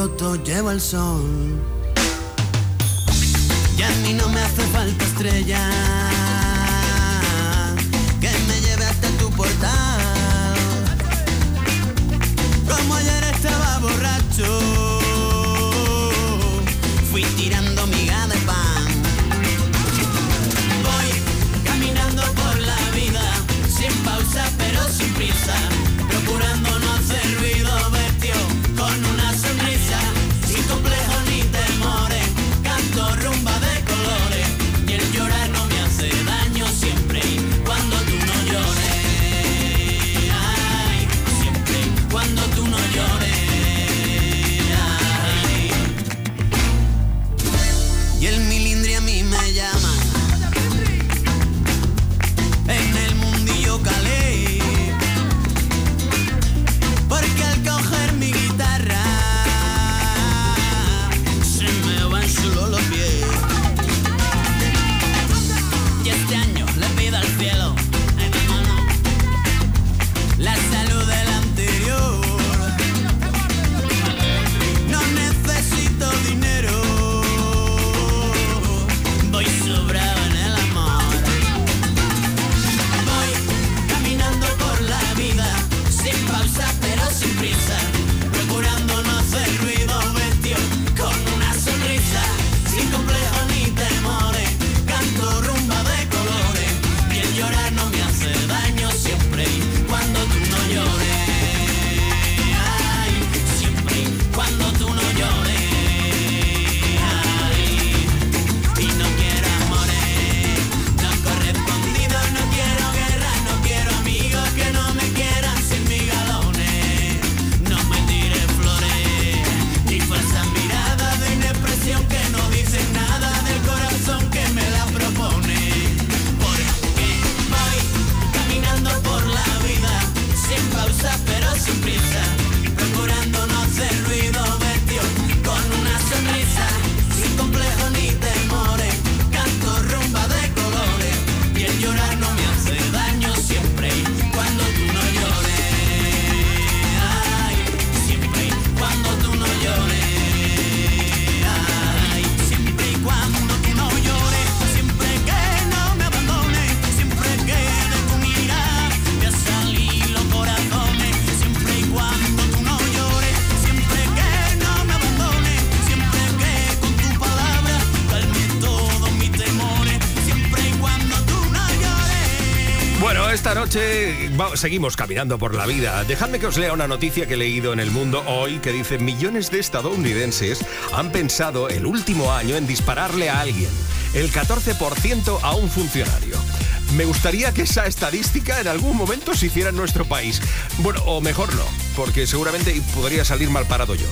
piloto lleva el sol. seguimos caminando por la vida. Dejadme que os lea una noticia que he leído en el mundo hoy que dice millones de estadounidenses han pensado el último año en dispararle a alguien, el 14% a un funcionario. Me gustaría que esa estadística en algún momento se hiciera en nuestro país. Bueno, o mejor no, porque seguramente podría salir mal parado yo.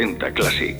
40 Classic.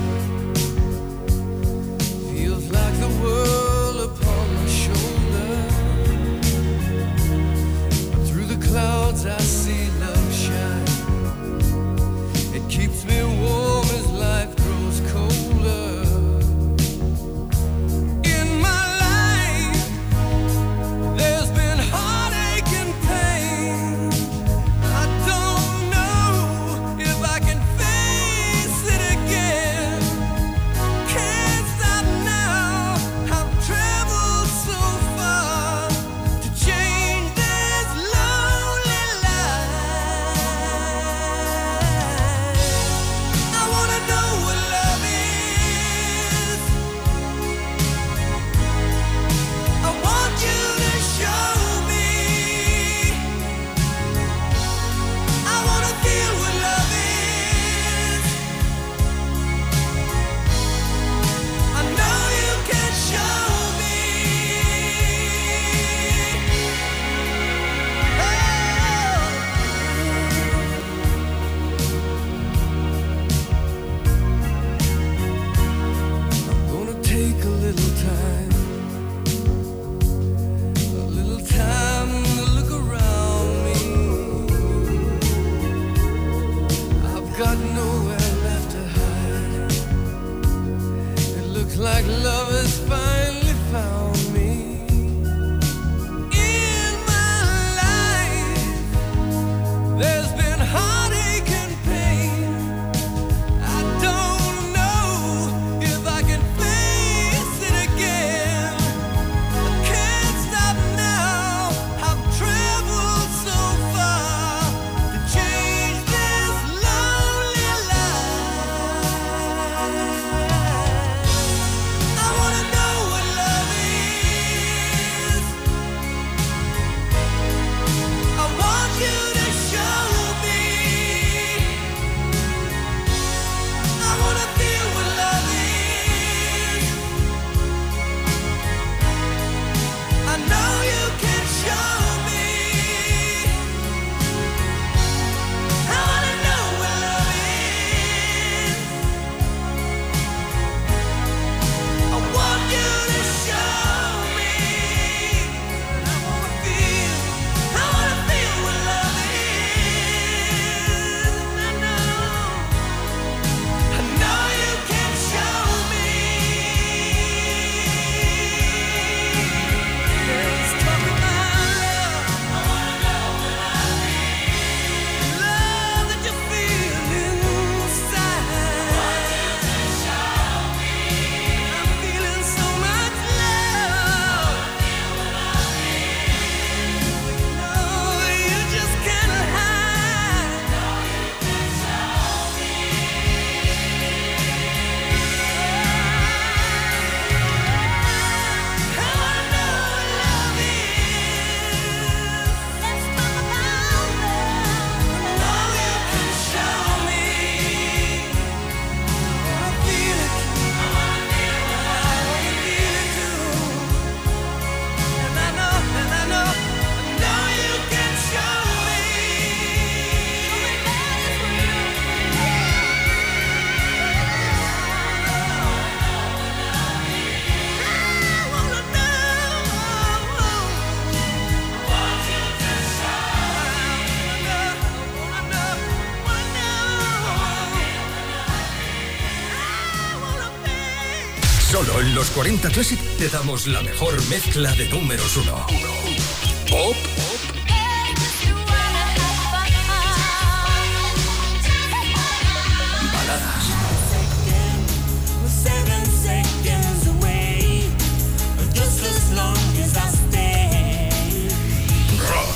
40 Classic te damos la mejor mezcla de números uno. Pop. Baladas. Rock.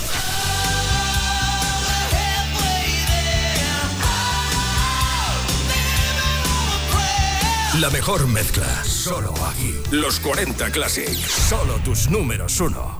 La mejor mezcla, solo los 40 Classic. Solo tus números uno.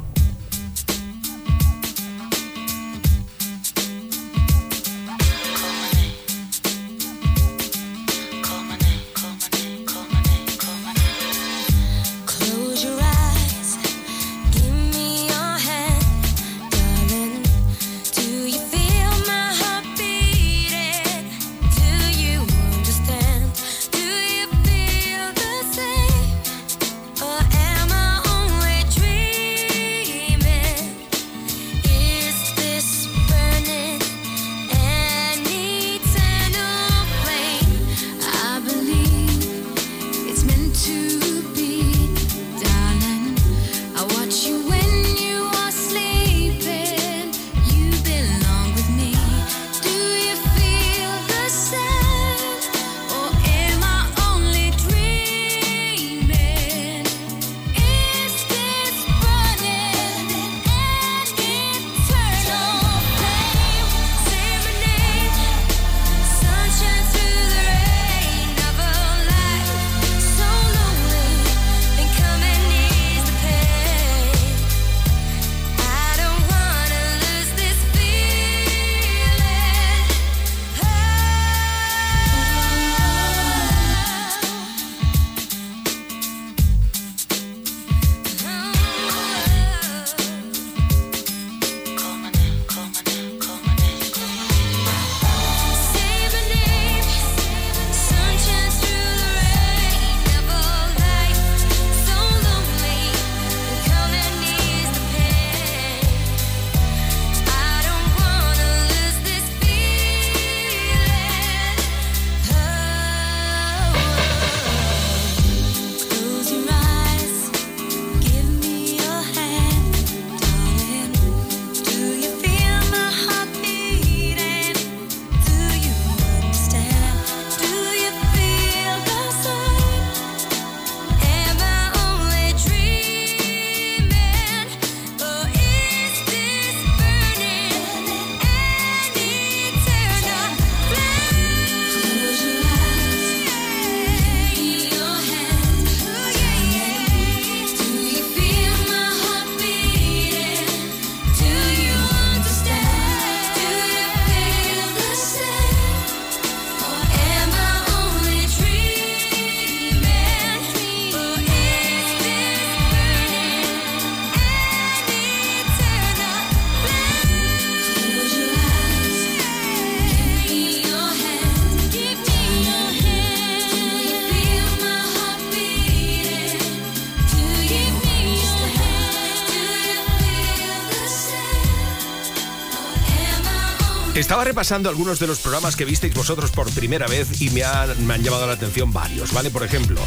Estaba repasando algunos de los programas que visteis vosotros por primera vez y me han, me han llamado la atención varios, ¿vale? Por ejemplo,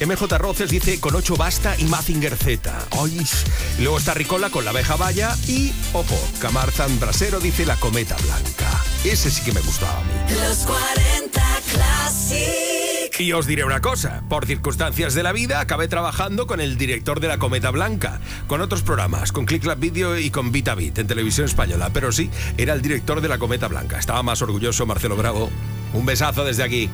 MJ Roces dice con 8 basta y Mazinger Z. Oy. Luego está Ricola con la abeja valla y, ojo, Camarzan Brasero dice la cometa blanca. Ese sí que me gustaba a mí. Los 40. Y os diré una cosa, por circunstancias de la vida acabé trabajando con el director de La Cometa Blanca, con otros programas, con Click Video y con Vita Bit en televisión española, pero sí, era el director de La Cometa Blanca. Estaba más orgulloso Marcelo Bravo. Un besazo desde aquí.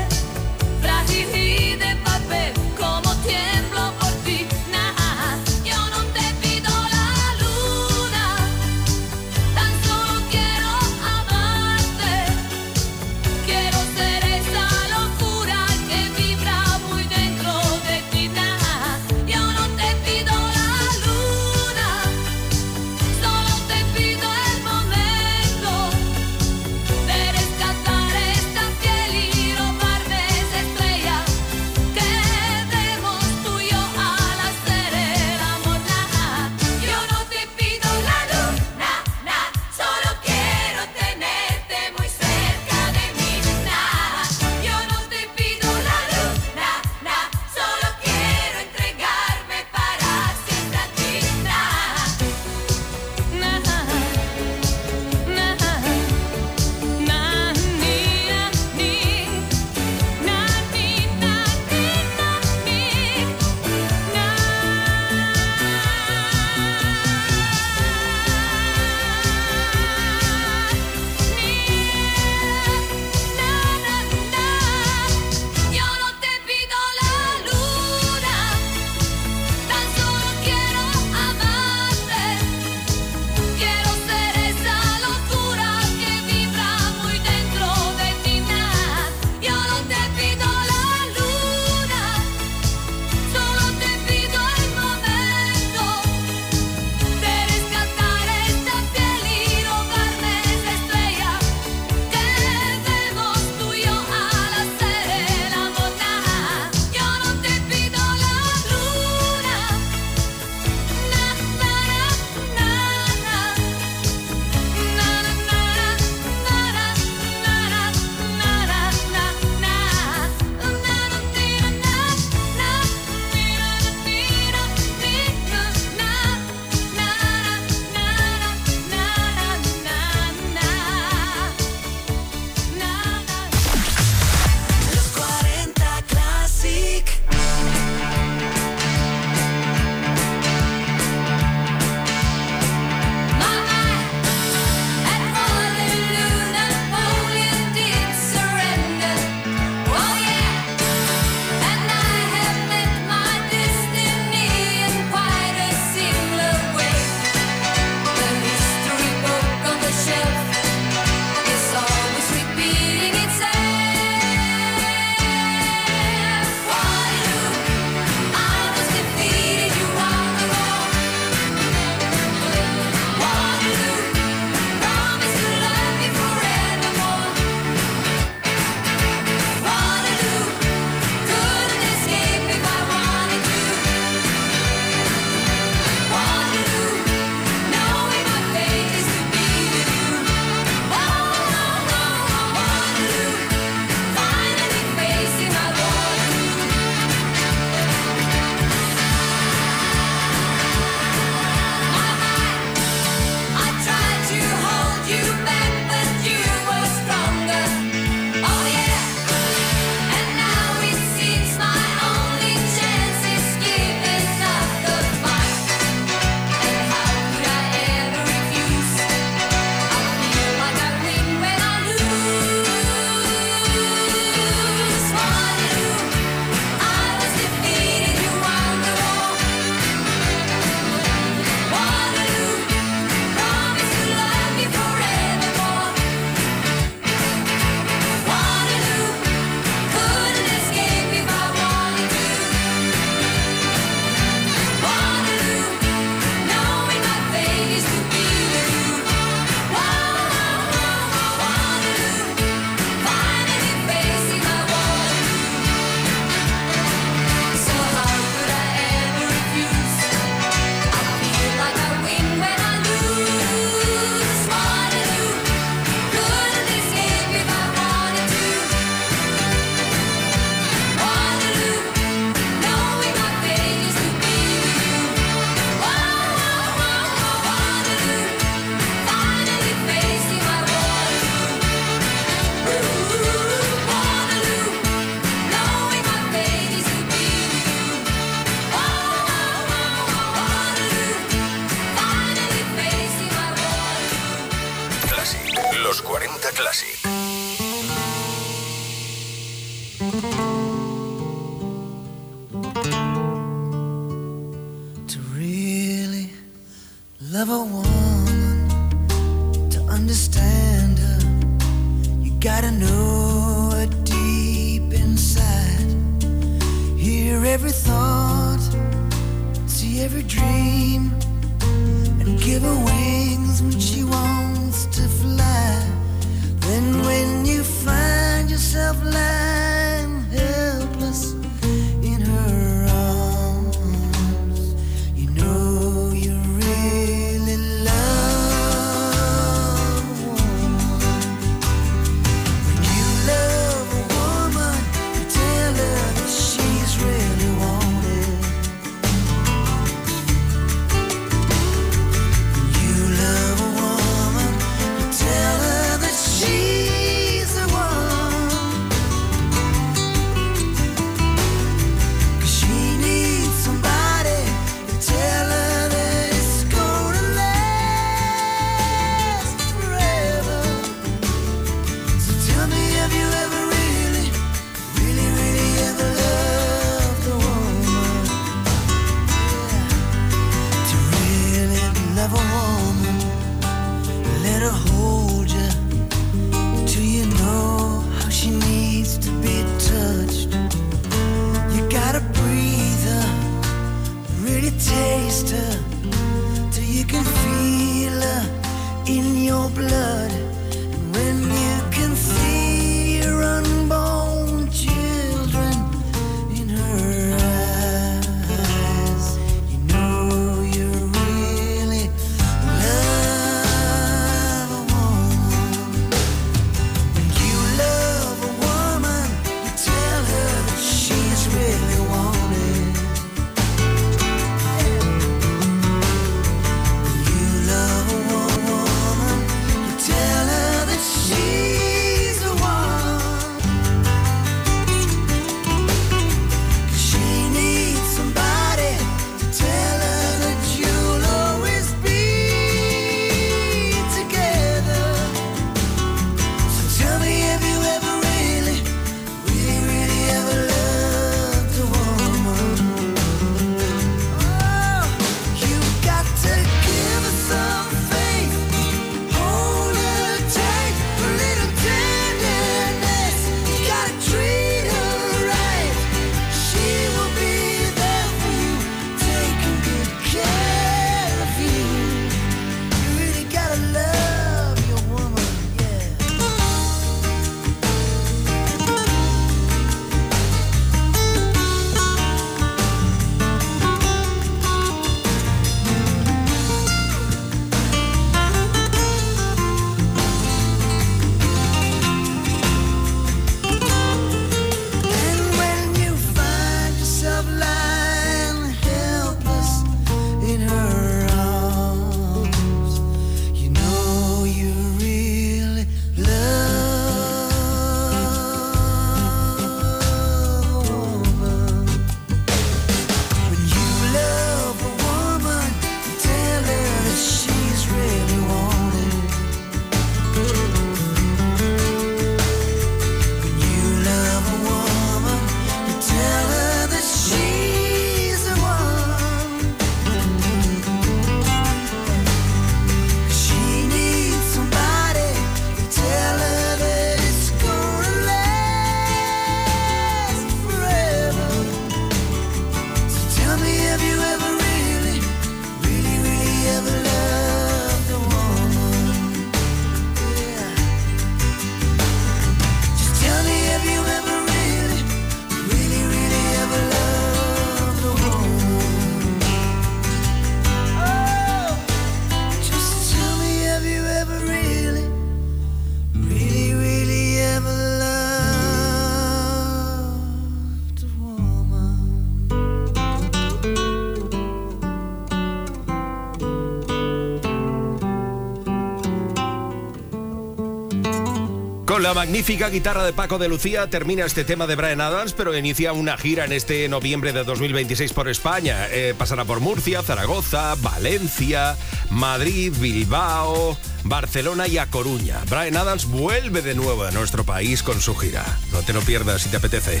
magnífica guitarra de Paco de Lucía termina este tema de Brian Adams, pero inicia una gira en este noviembre de 2026 por España. Eh, pasará por Murcia, Zaragoza, Valencia, Madrid, Bilbao, Barcelona y A Coruña. Brian Adams vuelve de nuevo a nuestro país con su gira. No te lo pierdas si te apetece.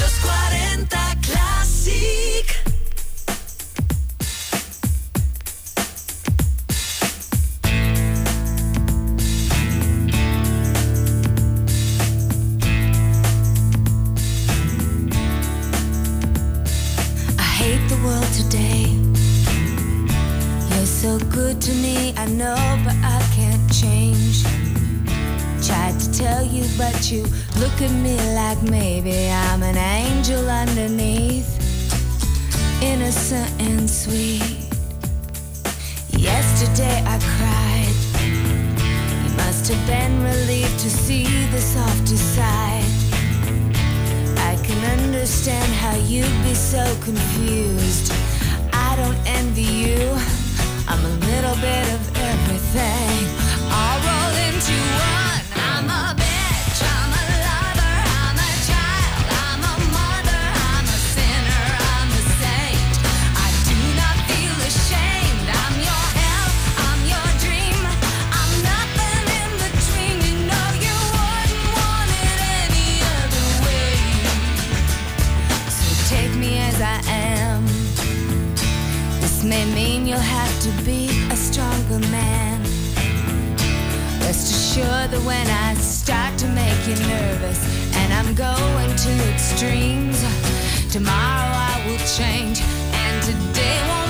Los 40 Classic. you look at me like maybe I'm an angel underneath, innocent and sweet. Yesterday I cried. You must have been relieved to see the softer side. I can understand how you'd be so confused. I don't envy you. I'm a little bit of everything. to be a stronger man. Rest assured that when I start to make you nervous and I'm going to extremes, tomorrow I will change and today won't.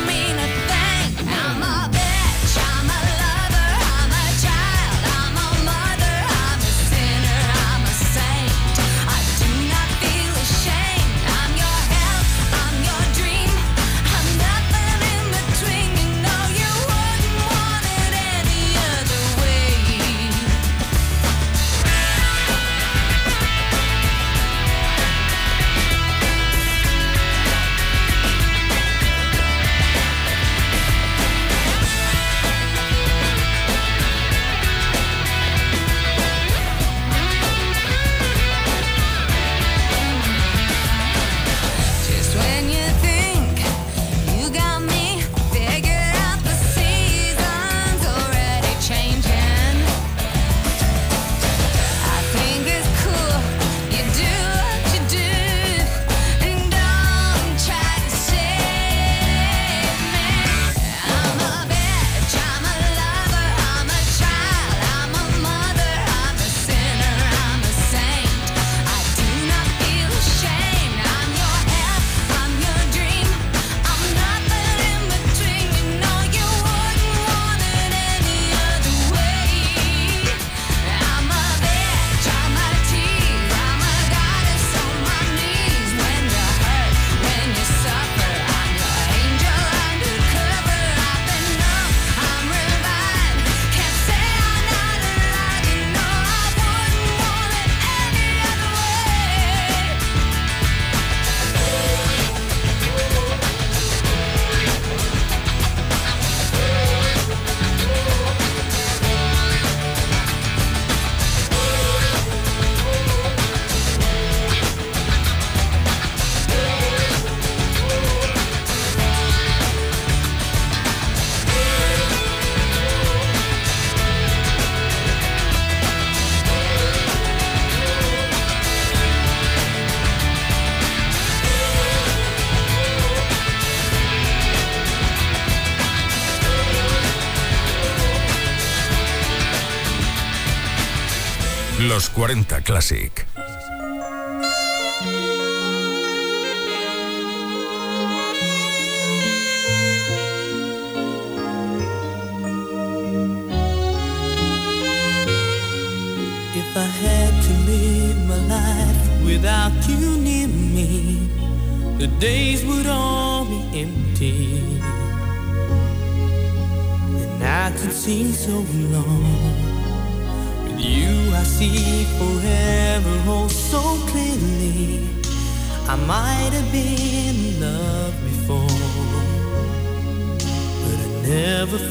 40 Classic.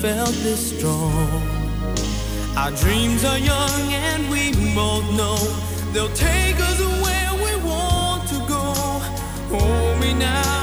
felt this strong. Our dreams are young and we both know they'll take us where we want to go. Hold me now.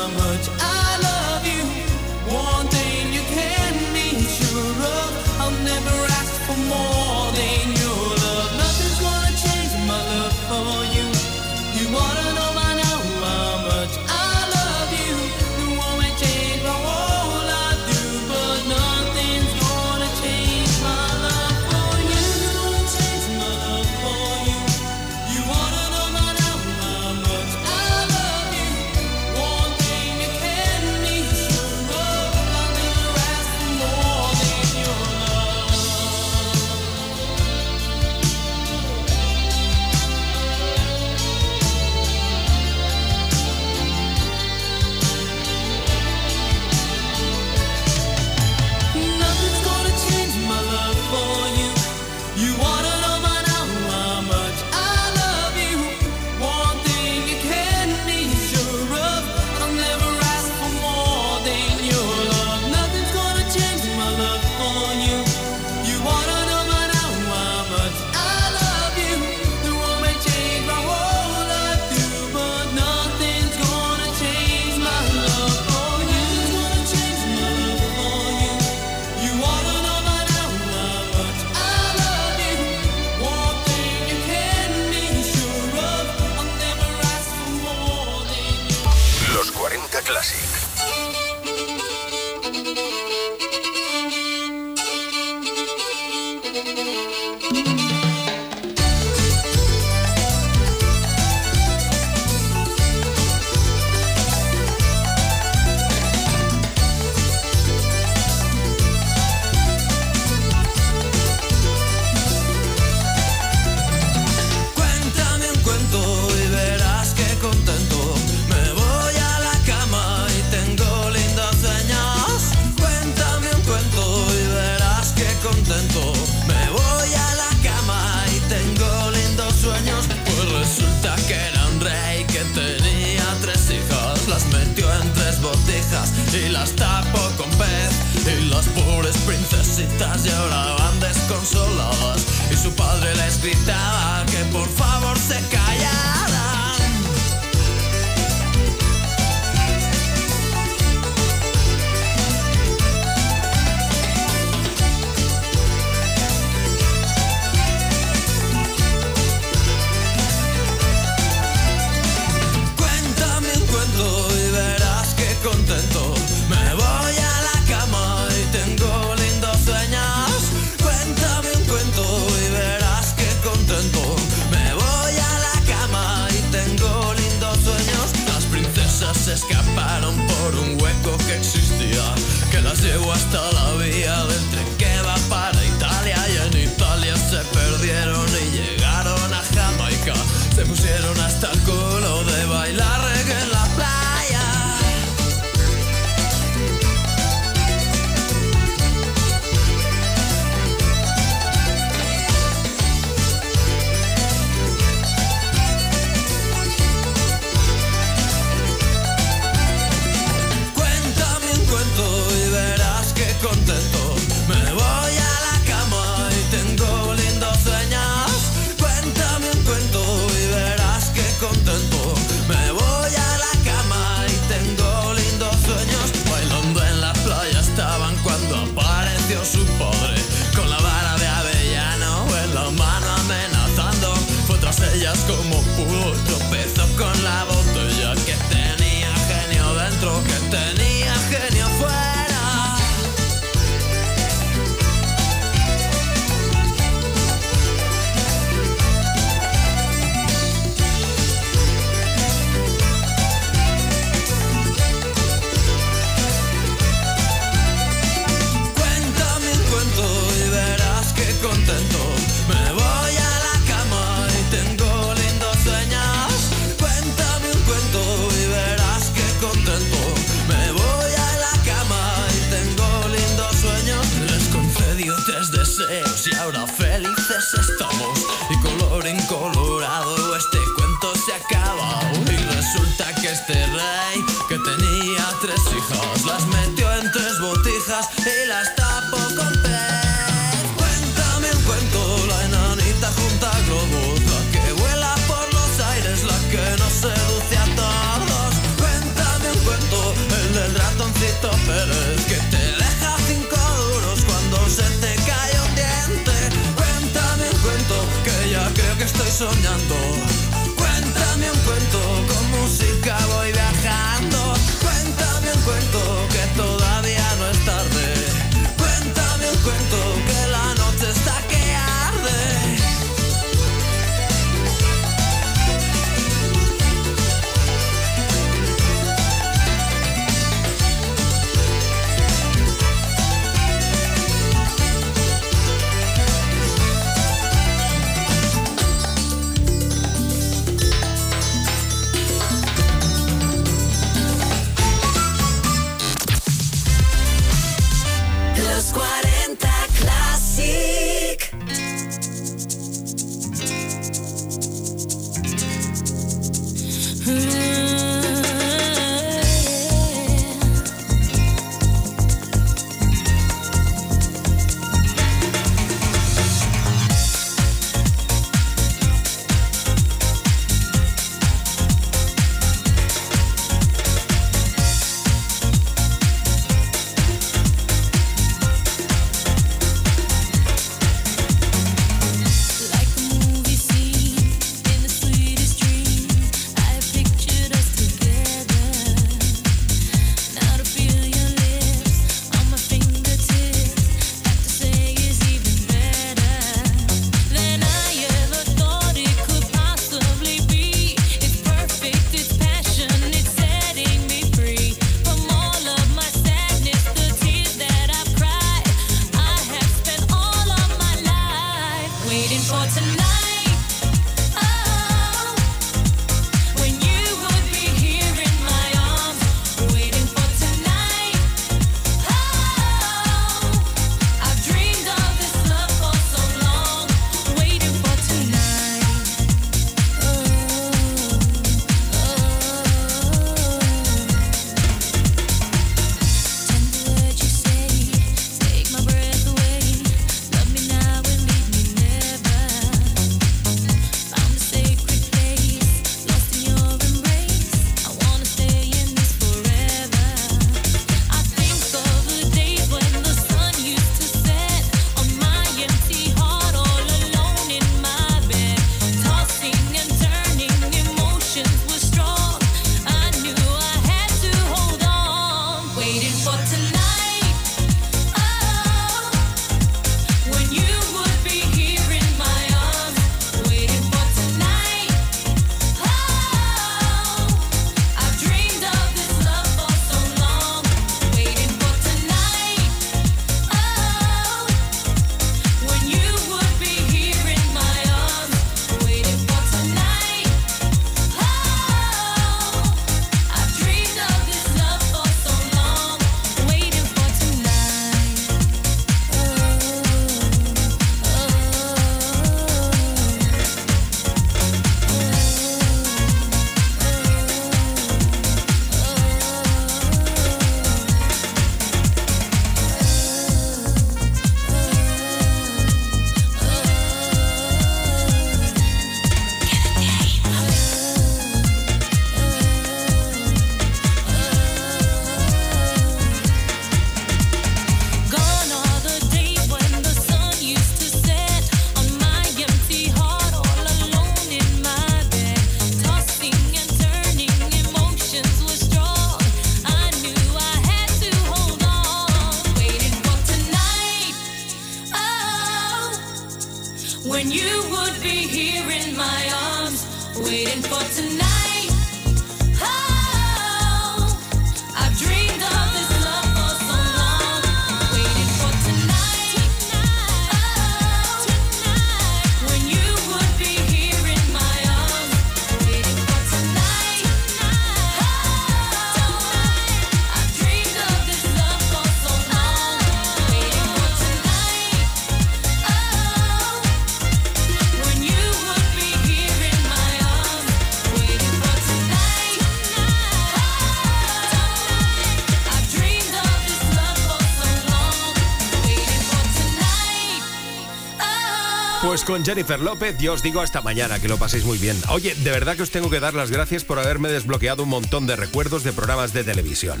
Con Jennifer López, yo os digo hasta mañana, que lo paséis muy bien. Oye, de verdad que os tengo que dar las gracias por haberme desbloqueado un montón de recuerdos de programas de televisión.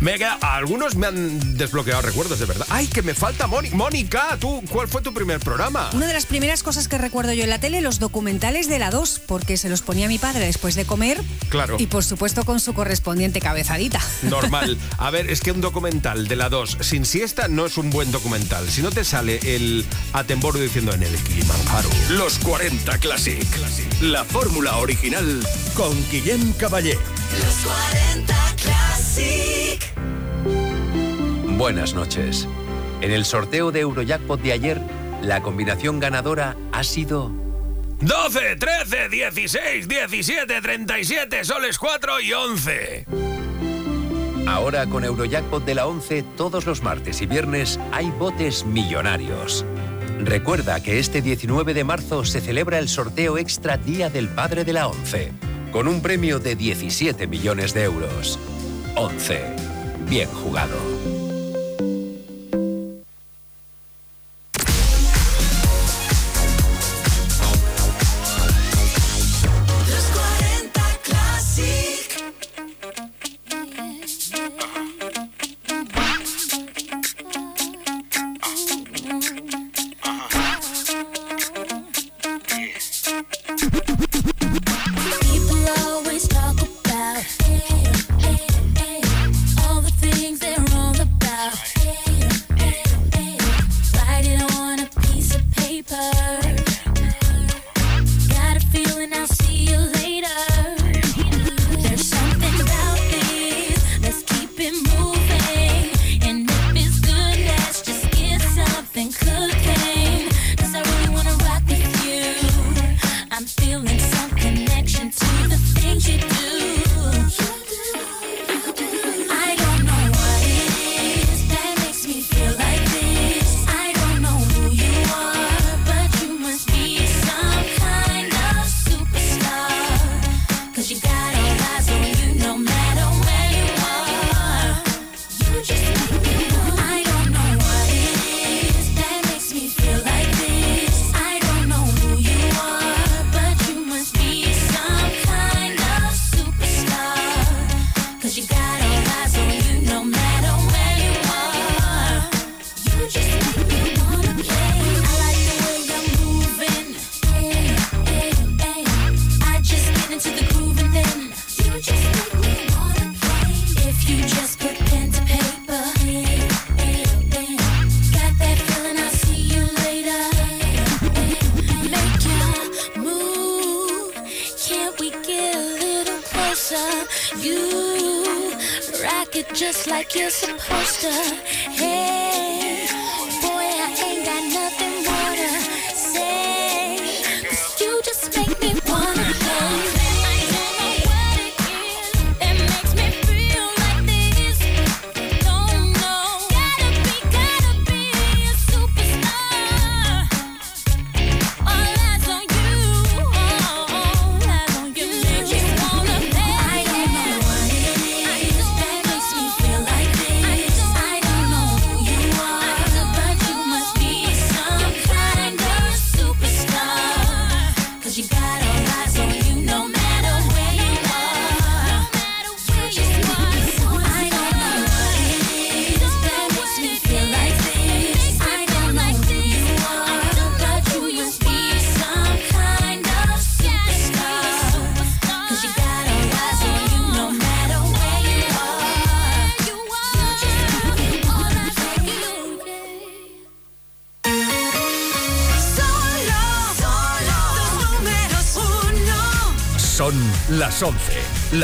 Me he quedado- algunos me han desbloqueado recuerdos, de verdad. ¡Ay, que me falta Mónica! Mónica, ¿tú cuál fue tu primer programa? Una de las primeras cosas que recuerdo yo en la tele, los documentales de la 2, porque se los ponía mi padre después de comer Claro. y por supuesto con su correspondiente cabezadita. Normal. A ver, es que un documental de la 2 sin siesta no es un buen documental. Si no te sale el Atemboru diciendo en el Kilimanjaro. Los 40 Classic. La fórmula original con Guillem Caballé. Los 40 Classic. Buenas noches. En el sorteo de Eurojackpot de ayer, la combinación ganadora ha sido 12, 13, 16, 17, 37, soles 4 y 11. Ahora con Eurojackpot de la 11, todos los martes y viernes hay botes millonarios. Recuerda que este 19 de marzo se celebra el sorteo extra Día del Padre de la 11, con un premio de 17 millones de euros. 11. Bien jugado.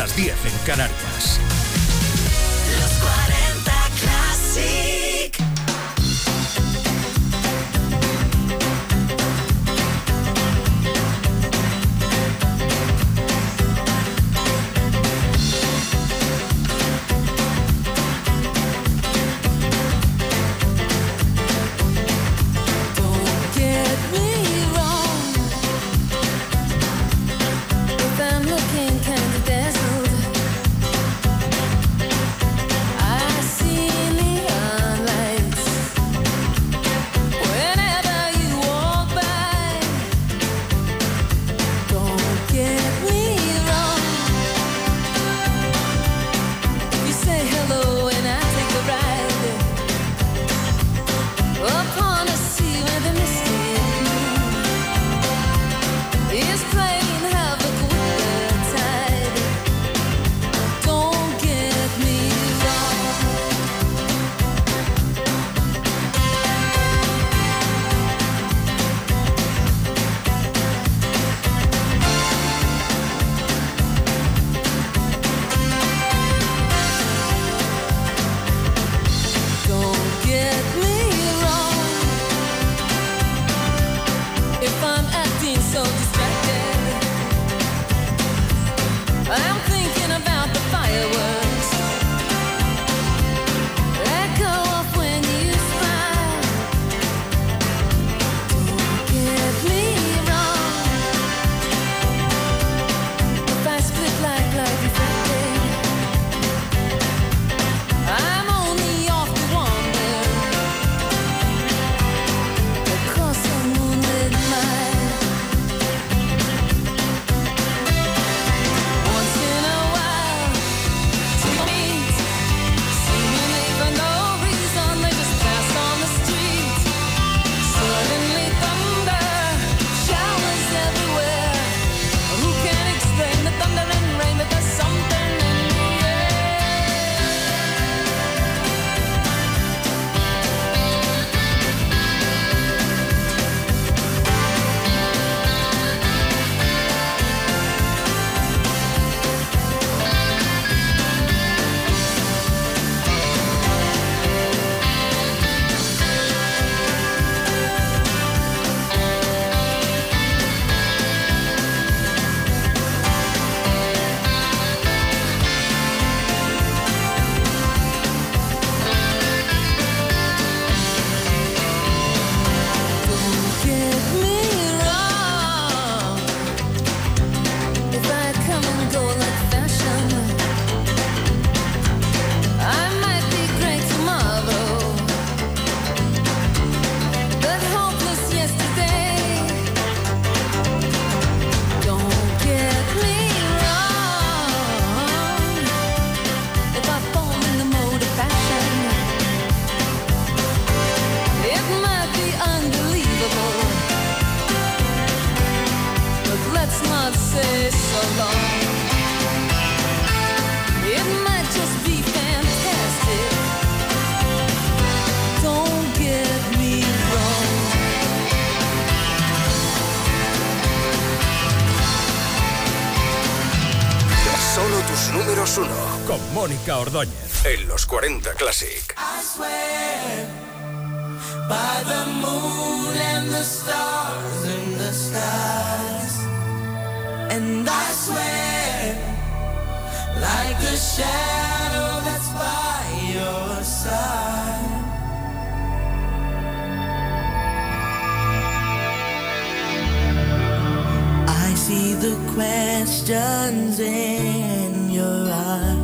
Las 10 en Canarias. Mónica Ordóñez. En los 40 Classic. I swear by the moon and the stars in the skies. And I swear like a shadow that's by your side. I see the questions in your eyes.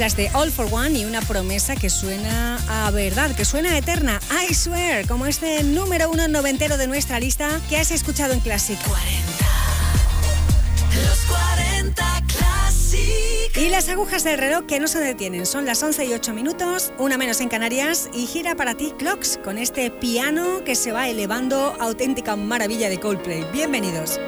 las de All for One y una promesa que suena a verdad, que suena eterna. I swear, como este número uno noventero de nuestra lista que has escuchado en Classic. Los 40 Classic. Y las agujas del reloj que no se detienen. Son las 11 y 8 minutos, una menos en Canarias, y gira para ti Clocks con este piano que se va elevando, auténtica maravilla de Coldplay. Bienvenidos.